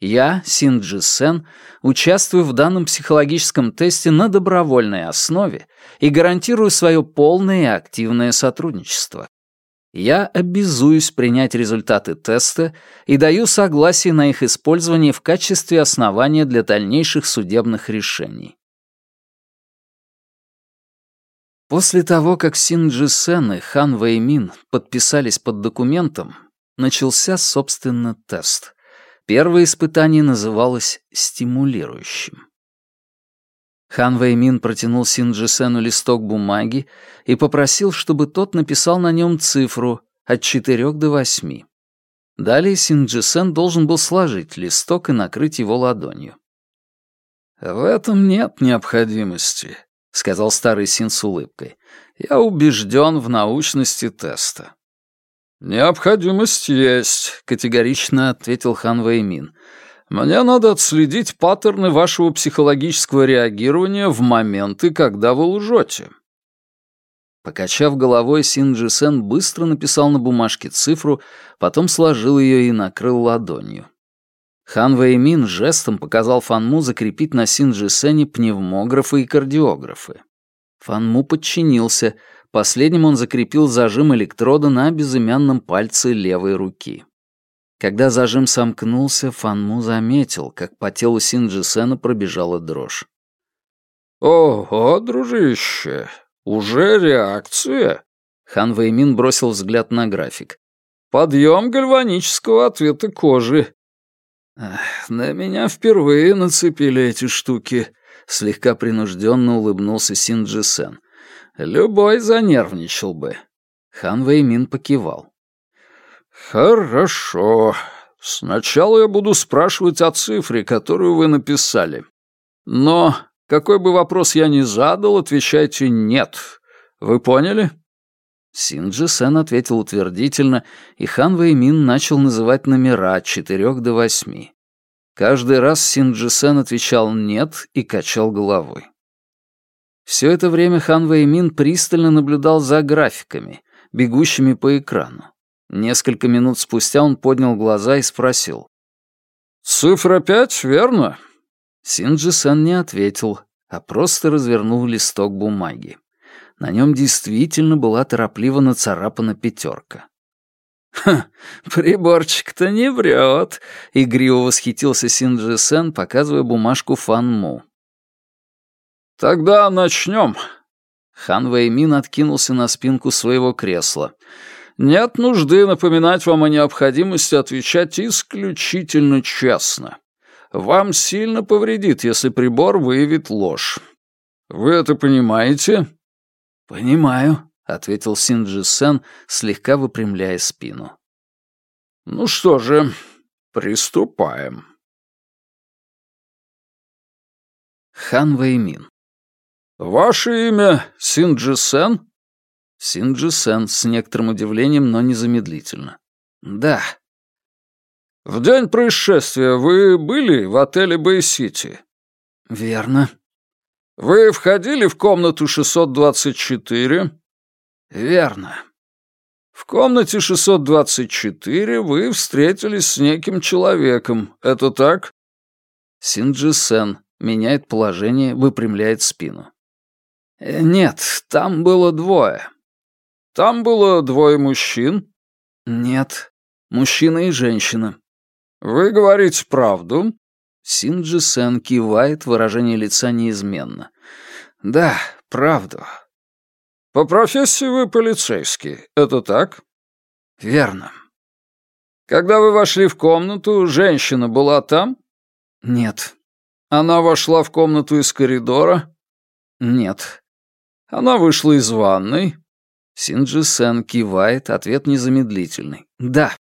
Я, Синджи Сен, участвую в данном психологическом тесте на добровольной основе и гарантирую свое полное и активное сотрудничество. Я обязуюсь принять результаты теста и даю согласие на их использование в качестве основания для дальнейших судебных решений. После того, как Син Джи Сен и Хан Вэймин подписались под документом, начался, собственно, тест. Первое испытание называлось «стимулирующим». Хан Вэймин протянул Син Джи Сену листок бумаги и попросил, чтобы тот написал на нем цифру от 4 до 8. Далее Син Джи Сен должен был сложить листок и накрыть его ладонью. «В этом нет необходимости», — сказал старый Син с улыбкой. «Я убежден в научности теста». «Необходимость есть», — категорично ответил Хан Вэймин. «Мне надо отследить паттерны вашего психологического реагирования в моменты, когда вы лжете». Покачав головой, Син Джисен быстро написал на бумажке цифру, потом сложил ее и накрыл ладонью. Хан Вэймин жестом показал Фанму закрепить на Синджи-Сене пневмографы и кардиографы. Фанму подчинился, последним он закрепил зажим электрода на безымянном пальце левой руки. Когда зажим сомкнулся, Фанму заметил, как по телу Синджи-Сена пробежала дрожь. «Ого, дружище, уже реакция?» Хан Вэймин бросил взгляд на график. «Подъем гальванического ответа кожи. «На меня впервые нацепили эти штуки», — слегка принужденно улыбнулся Синджи Сен. «Любой занервничал бы». Хан Вэймин покивал. «Хорошо. Сначала я буду спрашивать о цифре, которую вы написали. Но какой бы вопрос я ни задал, отвечайте «нет». Вы поняли?» Синджи Сен ответил утвердительно, и Хан Вэймин начал называть номера от четырех до восьми. Каждый раз Синджи Сен отвечал «нет» и качал головой. Все это время Хан Вэймин пристально наблюдал за графиками, бегущими по экрану. Несколько минут спустя он поднял глаза и спросил. «Цифра пять, верно?» Синджи Сен не ответил, а просто развернул листок бумаги. На нем действительно была торопливо нацарапана пятерка. «Ха, приборчик-то не врет», — игриво восхитился Синджи Сен, показывая бумажку Фан Му. «Тогда начнем». Хан Вэймин откинулся на спинку своего кресла. «Нет нужды напоминать вам о необходимости отвечать исключительно честно. Вам сильно повредит, если прибор выявит ложь. Вы это понимаете?» «Понимаю», — ответил Синджи Сен, слегка выпрямляя спину. «Ну что же, приступаем». Хан Вэймин. «Ваше имя Синджи Сен?» Синджи Сен с некоторым удивлением, но незамедлительно. «Да». «В день происшествия вы были в отеле Бэй-Сити?» «Верно». Вы входили в комнату 624? Верно. В комнате 624 вы встретились с неким человеком. Это так? Синджи Сен меняет положение, выпрямляет спину. Э, нет, там было двое. Там было двое мужчин? Нет, мужчина и женщина. Вы говорите правду? Синджи Сен кивает, выражение лица неизменно. «Да, правду». «По профессии вы полицейский, это так?» «Верно». «Когда вы вошли в комнату, женщина была там?» «Нет». «Она вошла в комнату из коридора?» «Нет». Она вышла из ванной. Синджи Сен кивает, ответ незамедлительный. Да.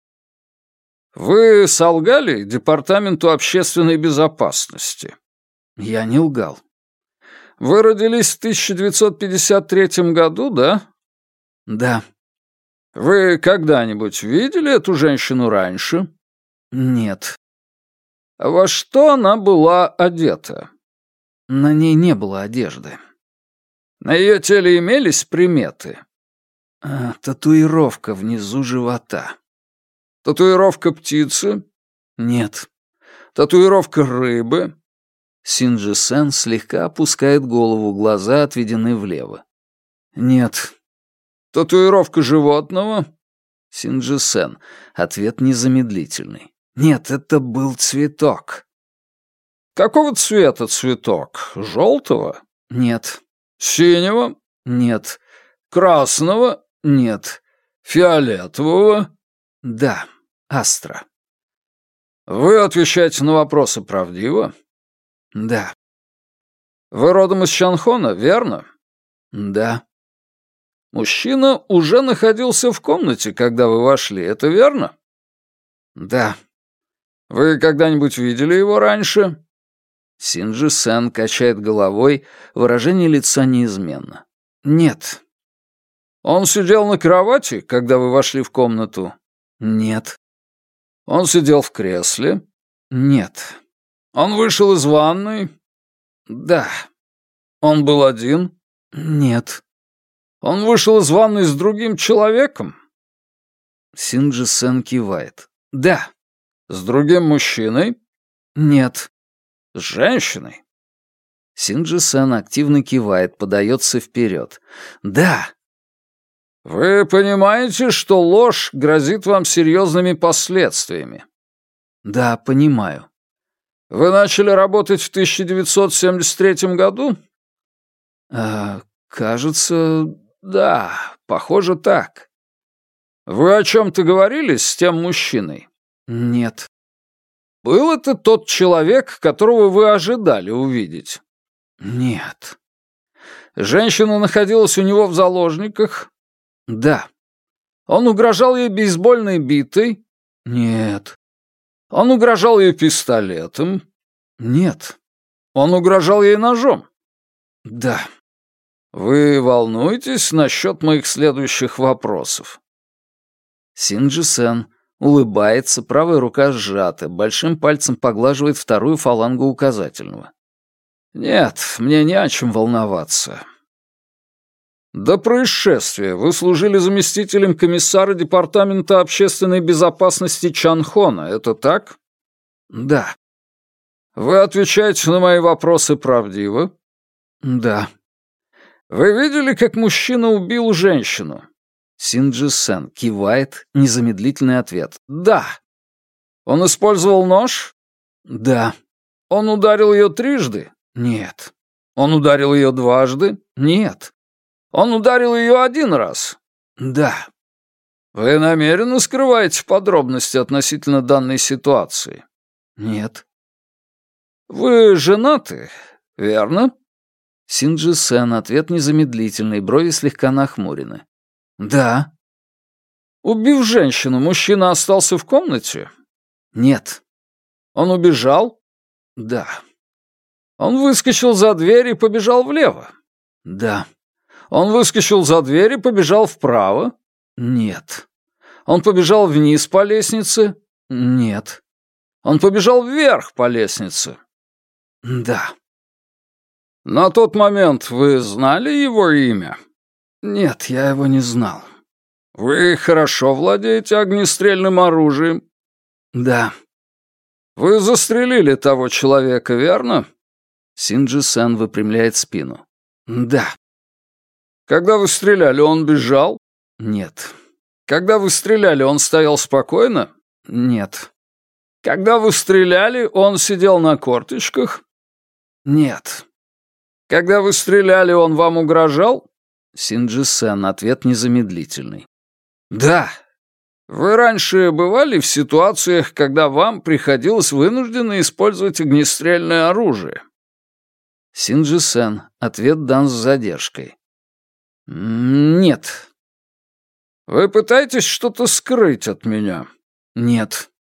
Вы солгали Департаменту общественной безопасности? Я не лгал. Вы родились в 1953 году, да? Да. Вы когда-нибудь видели эту женщину раньше? Нет. Во что она была одета? На ней не было одежды. На ее теле имелись приметы? А, татуировка внизу живота. Татуировка птицы? Нет. Татуировка рыбы? Синджи Сен слегка опускает голову, глаза отведены влево. Нет. Татуировка животного? Синджи Сен. Ответ незамедлительный. Нет, это был цветок. Какого цвета цветок? Желтого? Нет. Синего? Нет. Красного? Нет. Фиолетового? Да. Астра. Вы отвечаете на вопросы правдиво? Да. Вы родом из Чанхона, верно? Да. Мужчина уже находился в комнате, когда вы вошли, это верно? Да. Вы когда-нибудь видели его раньше? Синджи Сен качает головой, выражение лица неизменно. Нет. Он сидел на кровати, когда вы вошли в комнату? Нет. Он сидел в кресле? Нет. Он вышел из ванной? Да. Он был один? Нет. Он вышел из ванной с другим человеком? Синджи Сен кивает. Да. С другим мужчиной? Нет. С женщиной? Синджи Сен активно кивает, подается вперед. Да. Вы понимаете, что ложь грозит вам серьезными последствиями? Да, понимаю. Вы начали работать в 1973 году? А, кажется, да, похоже так. Вы о чем-то говорили с тем мужчиной? Нет. Был это тот человек, которого вы ожидали увидеть? Нет. Женщина находилась у него в заложниках? Да. Он угрожал ей бейсбольной битой? Нет. Он угрожал ей пистолетом? Нет. Он угрожал ей ножом? Да. Вы волнуетесь насчет моих следующих вопросов? Синджи Сен улыбается, правая рука сжата, большим пальцем поглаживает вторую фалангу указательного. Нет, мне не о чем волноваться. До происшествия вы служили заместителем комиссара Департамента общественной безопасности Чанхона, это так? Да. Вы отвечаете на мои вопросы правдиво? Да. Вы видели, как мужчина убил женщину? Синджи кивает, незамедлительный ответ. Да. Он использовал нож? Да. Он ударил ее трижды? Нет. Он ударил ее дважды? Нет. Он ударил ее один раз? Да. Вы намеренно скрываете подробности относительно данной ситуации? Нет. Вы женаты, верно? Синджи Сен, ответ незамедлительный, брови слегка нахмурены. Да. Убив женщину, мужчина остался в комнате? Нет. Он убежал? Да. Он выскочил за дверь и побежал влево? Да. Он выскочил за дверь и побежал вправо? Нет. Он побежал вниз по лестнице? Нет. Он побежал вверх по лестнице? Да. На тот момент вы знали его имя? Нет, я его не знал. Вы хорошо владеете огнестрельным оружием? Да. Вы застрелили того человека, верно? Синджи Сэн выпрямляет спину. Да. Когда вы стреляли, он бежал? Нет. Когда вы стреляли, он стоял спокойно? Нет. Когда вы стреляли, он сидел на корточках? Нет. Когда вы стреляли, он вам угрожал? Синджи Сен, ответ незамедлительный. Да. Вы раньше бывали в ситуациях, когда вам приходилось вынужденно использовать огнестрельное оружие? Синджи Сен, ответ дан с задержкой. «Нет». «Вы пытаетесь что-то скрыть от меня?» «Нет».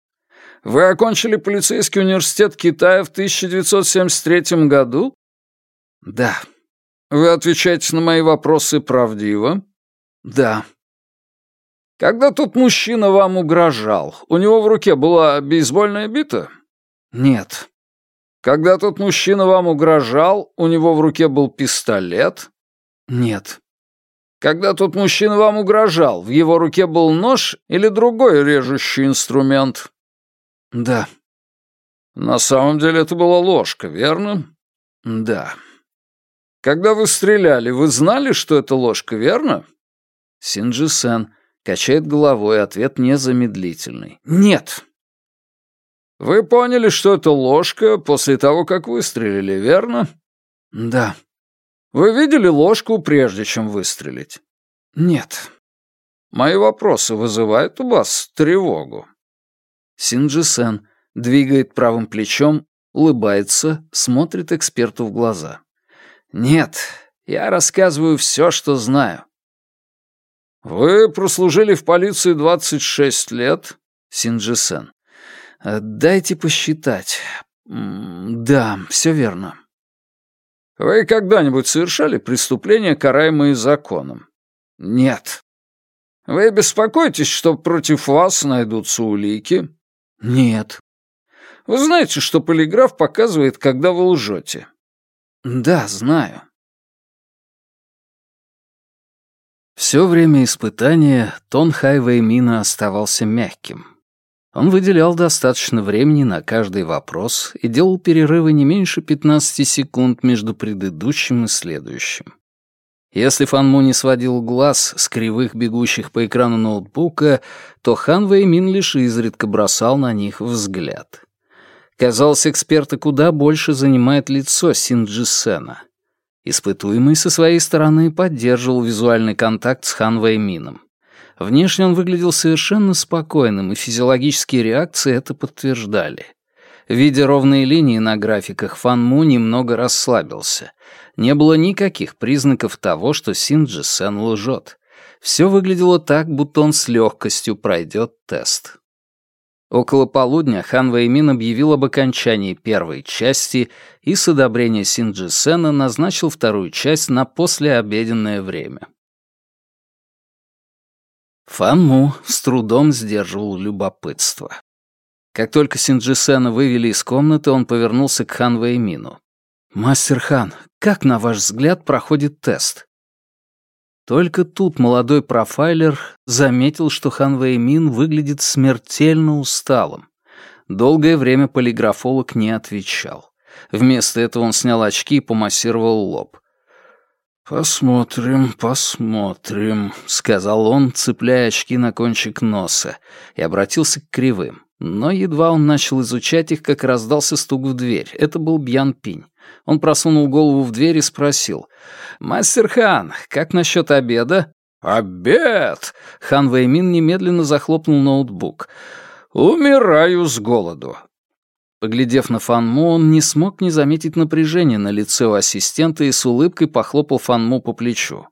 «Вы окончили полицейский университет Китая в 1973 году?» «Да». «Вы отвечаете на мои вопросы правдиво?» «Да». «Когда тот мужчина вам угрожал, у него в руке была бейсбольная бита?» «Нет». «Когда тот мужчина вам угрожал, у него в руке был пистолет?» «Нет». «Когда тот мужчина вам угрожал, в его руке был нож или другой режущий инструмент?» «Да». «На самом деле это была ложка, верно?» «Да». «Когда вы стреляли, вы знали, что это ложка, верно?» Синджи-сен качает головой, ответ незамедлительный. «Нет». «Вы поняли, что это ложка после того, как выстрелили, верно?» «Да». «Вы видели ложку, прежде чем выстрелить?» «Нет». «Мои вопросы вызывают у вас тревогу?» Синджи-сен двигает правым плечом, улыбается, смотрит эксперту в глаза. «Нет, я рассказываю все, что знаю». «Вы прослужили в полиции 26 лет?» Синджи-сен. Э, «Дайте посчитать. Да, все верно». «Вы когда-нибудь совершали преступления, караемые законом?» «Нет». «Вы беспокоитесь, что против вас найдутся улики?» «Нет». «Вы знаете, что полиграф показывает, когда вы лжете?» «Да, знаю». Все время испытания тон Хайвей Мина оставался мягким. Он выделял достаточно времени на каждый вопрос и делал перерывы не меньше 15 секунд между предыдущим и следующим. Если Фанму не сводил глаз с кривых бегущих по экрану ноутбука, то Хан Вэймин лишь изредка бросал на них взгляд. Казалось, эксперта куда больше занимает лицо Синджи Сена. Испытуемый со своей стороны поддерживал визуальный контакт с Хан Вэймином. Внешне он выглядел совершенно спокойным, и физиологические реакции это подтверждали. Видя ровные линии на графиках, Фан Му немного расслабился. Не было никаких признаков того, что Синджи Сен лжет. Все выглядело так, будто он с легкостью пройдет тест. Около полудня Хан Вэймин объявил об окончании первой части и с одобрения Синджи Сена назначил вторую часть на послеобеденное время. Фан Му с трудом сдерживал любопытство. Как только Синджисена вывели из комнаты, он повернулся к Хан Вэймину. «Мастер Хан, как, на ваш взгляд, проходит тест?» Только тут молодой профайлер заметил, что Хан Вэймин выглядит смертельно усталым. Долгое время полиграфолог не отвечал. Вместо этого он снял очки и помассировал лоб. «Посмотрим, посмотрим», — сказал он, цепляя очки на кончик носа, и обратился к кривым. Но едва он начал изучать их, как раздался стук в дверь. Это был Бьян Пинь. Он просунул голову в дверь и спросил. «Мастер Хан, как насчет обеда?» «Обед!» Хан Вэймин немедленно захлопнул ноутбук. «Умираю с голоду. Поглядев на Фанму, он не смог не заметить напряжение на лице у ассистента и с улыбкой похлопал Фанму по плечу.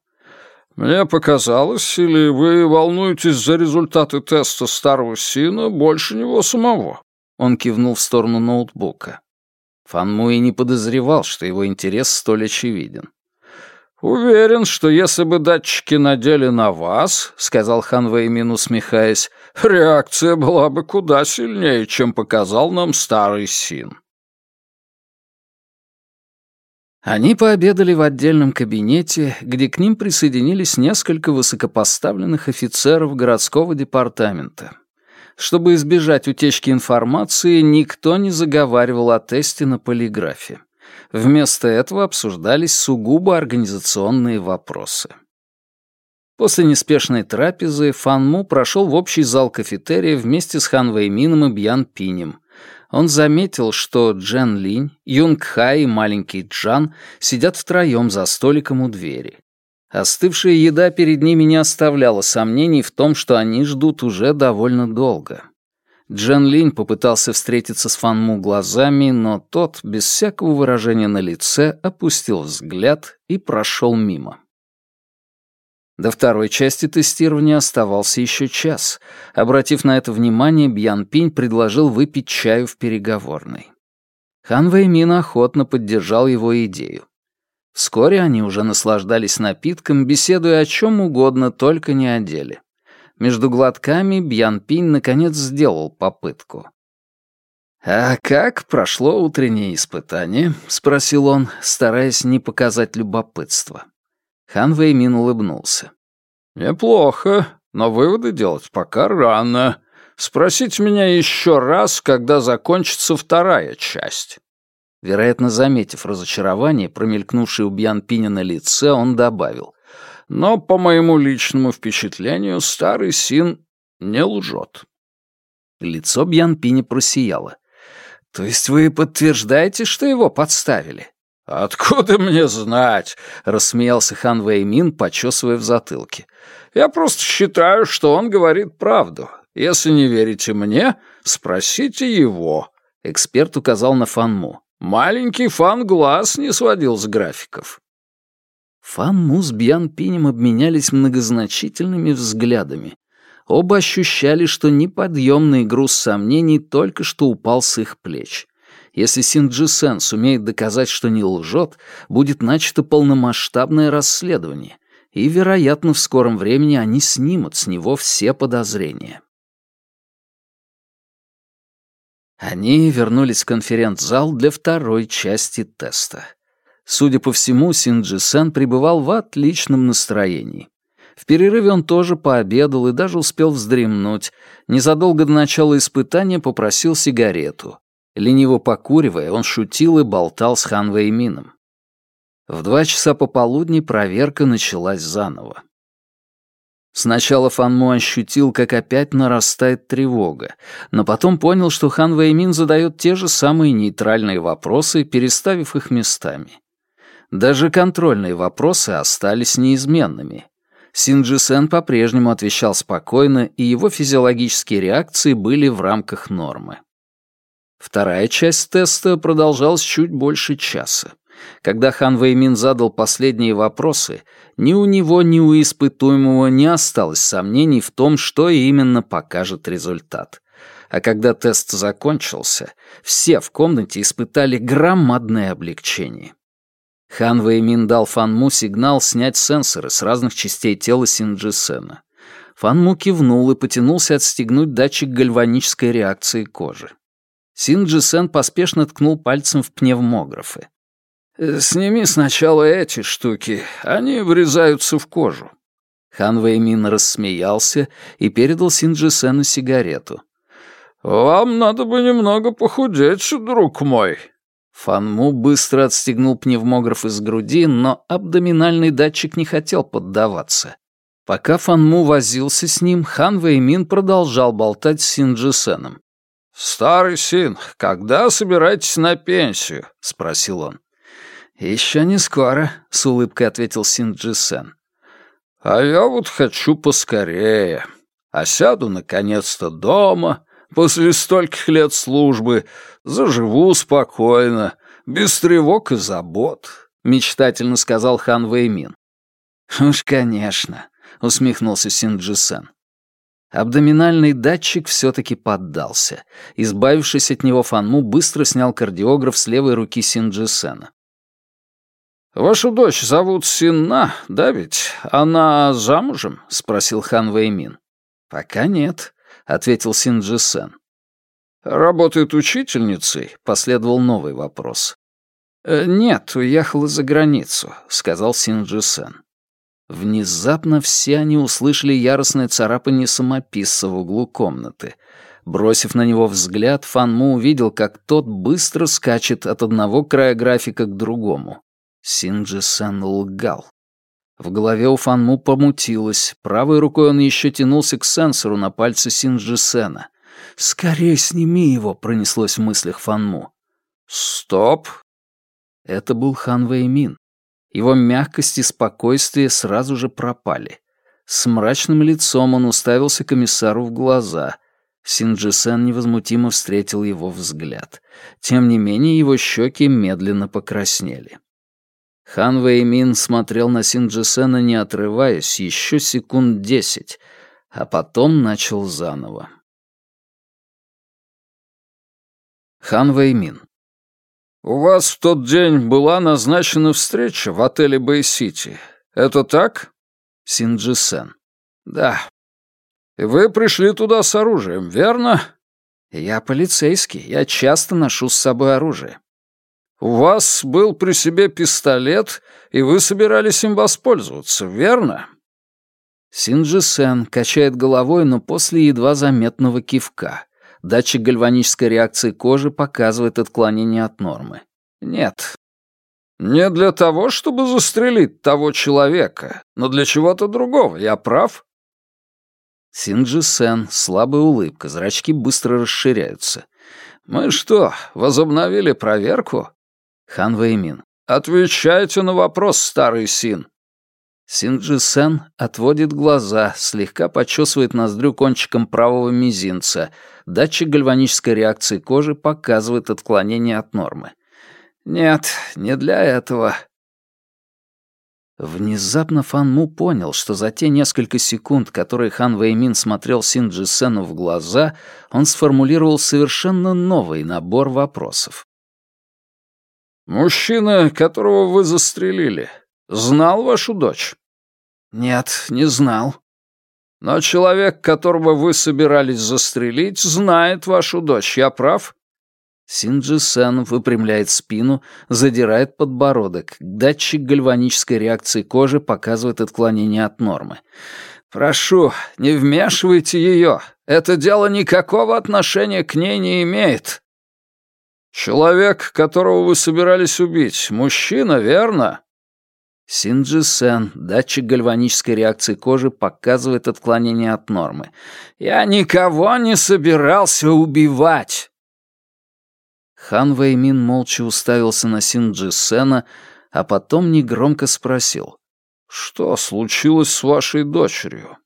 «Мне показалось, или вы волнуетесь за результаты теста старого сина больше него самого?» Он кивнул в сторону ноутбука. Фанму и не подозревал, что его интерес столь очевиден. «Уверен, что если бы датчики надели на вас, — сказал Хан Вэймин, усмехаясь, — реакция была бы куда сильнее, чем показал нам старый Син». Они пообедали в отдельном кабинете, где к ним присоединились несколько высокопоставленных офицеров городского департамента. Чтобы избежать утечки информации, никто не заговаривал о тесте на полиграфе. Вместо этого обсуждались сугубо организационные вопросы. После неспешной трапезы Фан Му прошел в общий зал кафетерия вместе с Хан Вэймином и Бьян Пинем. Он заметил, что Джен Линь, Юнг Хай и маленький Джан сидят втроем за столиком у двери. Остывшая еда перед ними не оставляла сомнений в том, что они ждут уже довольно долго. Джан Линь попытался встретиться с Фанму глазами, но тот, без всякого выражения на лице, опустил взгляд и прошел мимо. До второй части тестирования оставался еще час. Обратив на это внимание, Бьян Пинь предложил выпить чаю в переговорной. Хан Вэймин охотно поддержал его идею. Вскоре они уже наслаждались напитком, беседуя о чем угодно, только не о деле. Между глотками Бьян Пинь наконец сделал попытку. «А как прошло утреннее испытание?» — спросил он, стараясь не показать любопытства. Хан Вэймин улыбнулся. «Неплохо, но выводы делать пока рано. Спросите меня еще раз, когда закончится вторая часть». Вероятно, заметив разочарование, промелькнувшее у Бьян Пиня на лице, он добавил. «Но, по моему личному впечатлению, старый Син не лжет». Лицо Бьян Пиня просияло. «То есть вы подтверждаете, что его подставили?» «Откуда мне знать?» — рассмеялся Хан Вэймин, почесывая в затылке. «Я просто считаю, что он говорит правду. Если не верите мне, спросите его». Эксперт указал на Фанму. «Маленький Фан глаз не сводил с графиков». Фанму с Бьян Пинем обменялись многозначительными взглядами. Оба ощущали, что неподъемный груз сомнений только что упал с их плеч. Если Синджи Сен сумеет доказать, что не лжет, будет начато полномасштабное расследование, и, вероятно, в скором времени они снимут с него все подозрения. Они вернулись в конференц-зал для второй части теста. Судя по всему, Синджи пребывал в отличном настроении. В перерыве он тоже пообедал и даже успел вздремнуть. Незадолго до начала испытания попросил сигарету. Лениво покуривая, он шутил и болтал с Хан Вэймином. В два часа пополудни проверка началась заново. Сначала Фан Му ощутил, как опять нарастает тревога, но потом понял, что Хан Вэймин задает те же самые нейтральные вопросы, переставив их местами. Даже контрольные вопросы остались неизменными. Синджи Сен по-прежнему отвечал спокойно, и его физиологические реакции были в рамках нормы. Вторая часть теста продолжалась чуть больше часа. Когда Хан Вэймин задал последние вопросы, ни у него, ни у испытуемого не осталось сомнений в том, что именно покажет результат. А когда тест закончился, все в комнате испытали громадное облегчение. Хан Вэймин дал Фанму сигнал снять сенсоры с разных частей тела Синджисена. Фанму кивнул и потянулся отстегнуть датчик гальванической реакции кожи. Синджи Сен поспешно ткнул пальцем в пневмографы. «Э, «Сними сначала эти штуки, они врезаются в кожу». Хан Вэймин рассмеялся и передал Синджи Сену сигарету. «Вам надо бы немного похудеть, друг мой». Фанму быстро отстегнул пневмограф из груди, но абдоминальный датчик не хотел поддаваться. Пока Фанму возился с ним, Хан Вэймин продолжал болтать с Синджи Сеном. «Старый сын, когда собираетесь на пенсию?» — спросил он. «Еще не скоро», — с улыбкой ответил Синджи Сен. «А я вот хочу поскорее. А наконец-то, дома, после стольких лет службы, заживу спокойно, без тревог и забот», — мечтательно сказал хан Вэймин. «Уж, конечно», — усмехнулся Синджи Сен. Абдоминальный датчик все-таки поддался. Избавившись от него, Фанму быстро снял кардиограф с левой руки Синджисена. «Вашу дочь зовут Синна, да ведь? Она замужем?» — спросил хан Вэймин. «Пока нет», — ответил Синджисен. «Работает учительницей?» — последовал новый вопрос. «Э, «Нет, уехала за границу», — сказал Синджисен. Внезапно все они услышали яростное царапание самописца в углу комнаты. Бросив на него взгляд, Фанму увидел, как тот быстро скачет от одного края графика к другому. Синджи-сан лгал. В голове у Фанму помутилось. Правой рукой он еще тянулся к сенсору на пальце Синджи-сена. «Скорее сними его!» — пронеслось в мыслях Фанму. «Стоп!» Это был Хан Вэймин. Его мягкость и спокойствие сразу же пропали. С мрачным лицом он уставился комиссару в глаза. Синджисен невозмутимо встретил его взгляд. Тем не менее, его щеки медленно покраснели. Хан Вэймин смотрел на Синджисена, не отрываясь, еще секунд десять, а потом начал заново. Хан Вэймин. «У вас в тот день была назначена встреча в отеле Бэй-Сити. Это так?» Синджисен. «Да». «И вы пришли туда с оружием, верно?» «Я полицейский. Я часто ношу с собой оружие». «У вас был при себе пистолет, и вы собирались им воспользоваться, верно?» Синджи Сен качает головой, но после едва заметного кивка. Датчик гальванической реакции кожи показывает отклонение от нормы. Нет. Не для того, чтобы застрелить того человека, но для чего-то другого, я прав? Синджи Сен, слабая улыбка, зрачки быстро расширяются. «Мы что, возобновили проверку?» Хан Вэймин. «Отвечайте на вопрос, старый Син». Синджи Сен отводит глаза, слегка почесывает ноздрю кончиком правого мизинца. Датчик гальванической реакции кожи показывает отклонение от нормы. «Нет, не для этого». Внезапно Фан Му понял, что за те несколько секунд, которые Хан Вэймин смотрел Синджи Сену в глаза, он сформулировал совершенно новый набор вопросов. «Мужчина, которого вы застрелили, знал вашу дочь?» «Нет, не знал». «Но человек, которого вы собирались застрелить, знает вашу дочь, я прав?» Синджи Сен выпрямляет спину, задирает подбородок. Датчик гальванической реакции кожи показывает отклонение от нормы. «Прошу, не вмешивайте ее. Это дело никакого отношения к ней не имеет. «Человек, которого вы собирались убить, мужчина, верно?» Синджи Сен, датчик гальванической реакции кожи, показывает отклонение от нормы. «Я никого не собирался убивать!» Хан Вэймин молча уставился на Синджи Сена, а потом негромко спросил. «Что случилось с вашей дочерью?»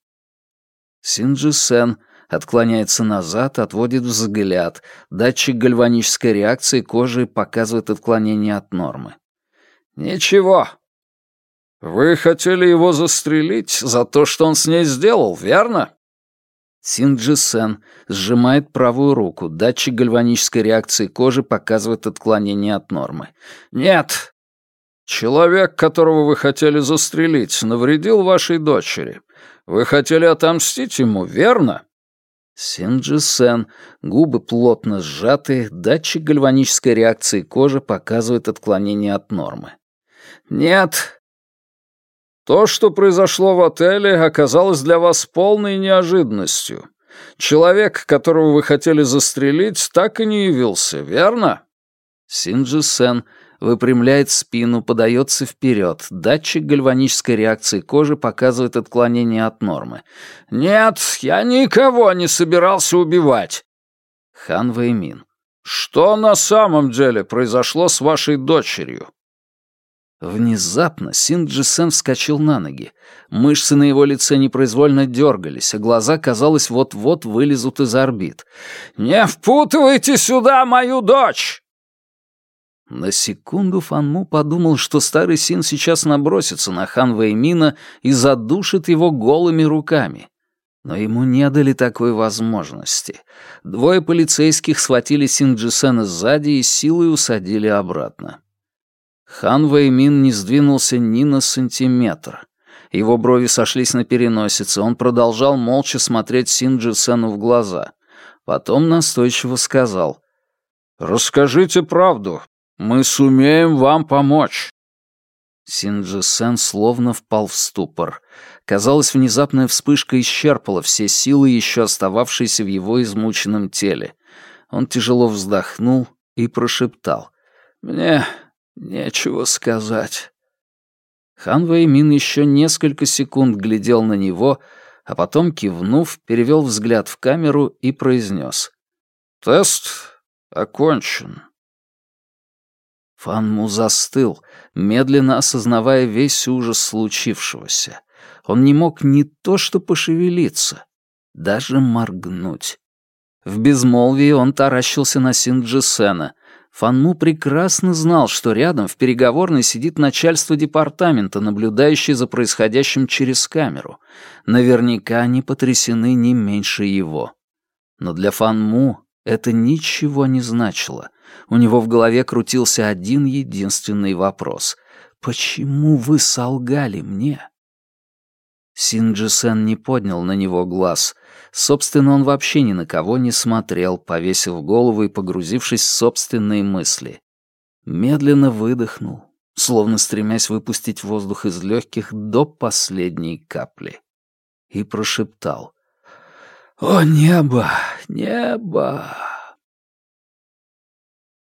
Синджи Сен отклоняется назад, отводит взгляд. Датчик гальванической реакции кожи показывает отклонение от нормы. «Ничего. Вы хотели его застрелить за то, что он с ней сделал, верно?» Синджи Сен сжимает правую руку. Датчик гальванической реакции кожи показывает отклонение от нормы. «Нет!» «Человек, которого вы хотели застрелить, навредил вашей дочери. Вы хотели отомстить ему, верно?» Синджи Сен, губы плотно сжаты, датчик гальванической реакции кожи показывает отклонение от нормы. «Нет». «То, что произошло в отеле, оказалось для вас полной неожиданностью. Человек, которого вы хотели застрелить, так и не явился, верно?» Синджи Сен выпрямляет спину, подается вперед. Датчик гальванической реакции кожи показывает отклонение от нормы. «Нет, я никого не собирался убивать!» Хан Вэймин. «Что на самом деле произошло с вашей дочерью?» Внезапно Синджи Сен вскочил на ноги. Мышцы на его лице непроизвольно дергались, а глаза, казалось, вот-вот вылезут из орбит. «Не впутывайте сюда мою дочь!» На секунду Фанму подумал, что старый Син сейчас набросится на Хан Вэймина и задушит его голыми руками. Но ему не дали такой возможности. Двое полицейских схватили Син Джисена сзади и силой усадили обратно. Хан Вэймин не сдвинулся ни на сантиметр. Его брови сошлись на переносице, он продолжал молча смотреть Син Джисену в глаза. Потом настойчиво сказал — «Расскажите правду. Мы сумеем вам помочь». Синджи Сен словно впал в ступор. Казалось, внезапная вспышка исчерпала все силы, еще остававшиеся в его измученном теле. Он тяжело вздохнул и прошептал. «Мне нечего сказать». Хан Вэймин еще несколько секунд глядел на него, а потом, кивнув, перевел взгляд в камеру и произнес. «Тест окончен». Фанму застыл, медленно осознавая весь ужас случившегося. Он не мог ни то что пошевелиться, даже моргнуть. В безмолвии он таращился на Синджи Сена. Фанму прекрасно знал, что рядом в переговорной сидит начальство департамента, наблюдающее за происходящим через камеру. Наверняка они потрясены не меньше его. Но для Фанму это ничего не значило. У него в голове крутился один единственный вопрос. «Почему вы солгали мне?» Синджи-сен не поднял на него глаз. Собственно, он вообще ни на кого не смотрел, повесив голову и погрузившись в собственные мысли. Медленно выдохнул, словно стремясь выпустить воздух из легких до последней капли. И прошептал. «О, небо, небо!»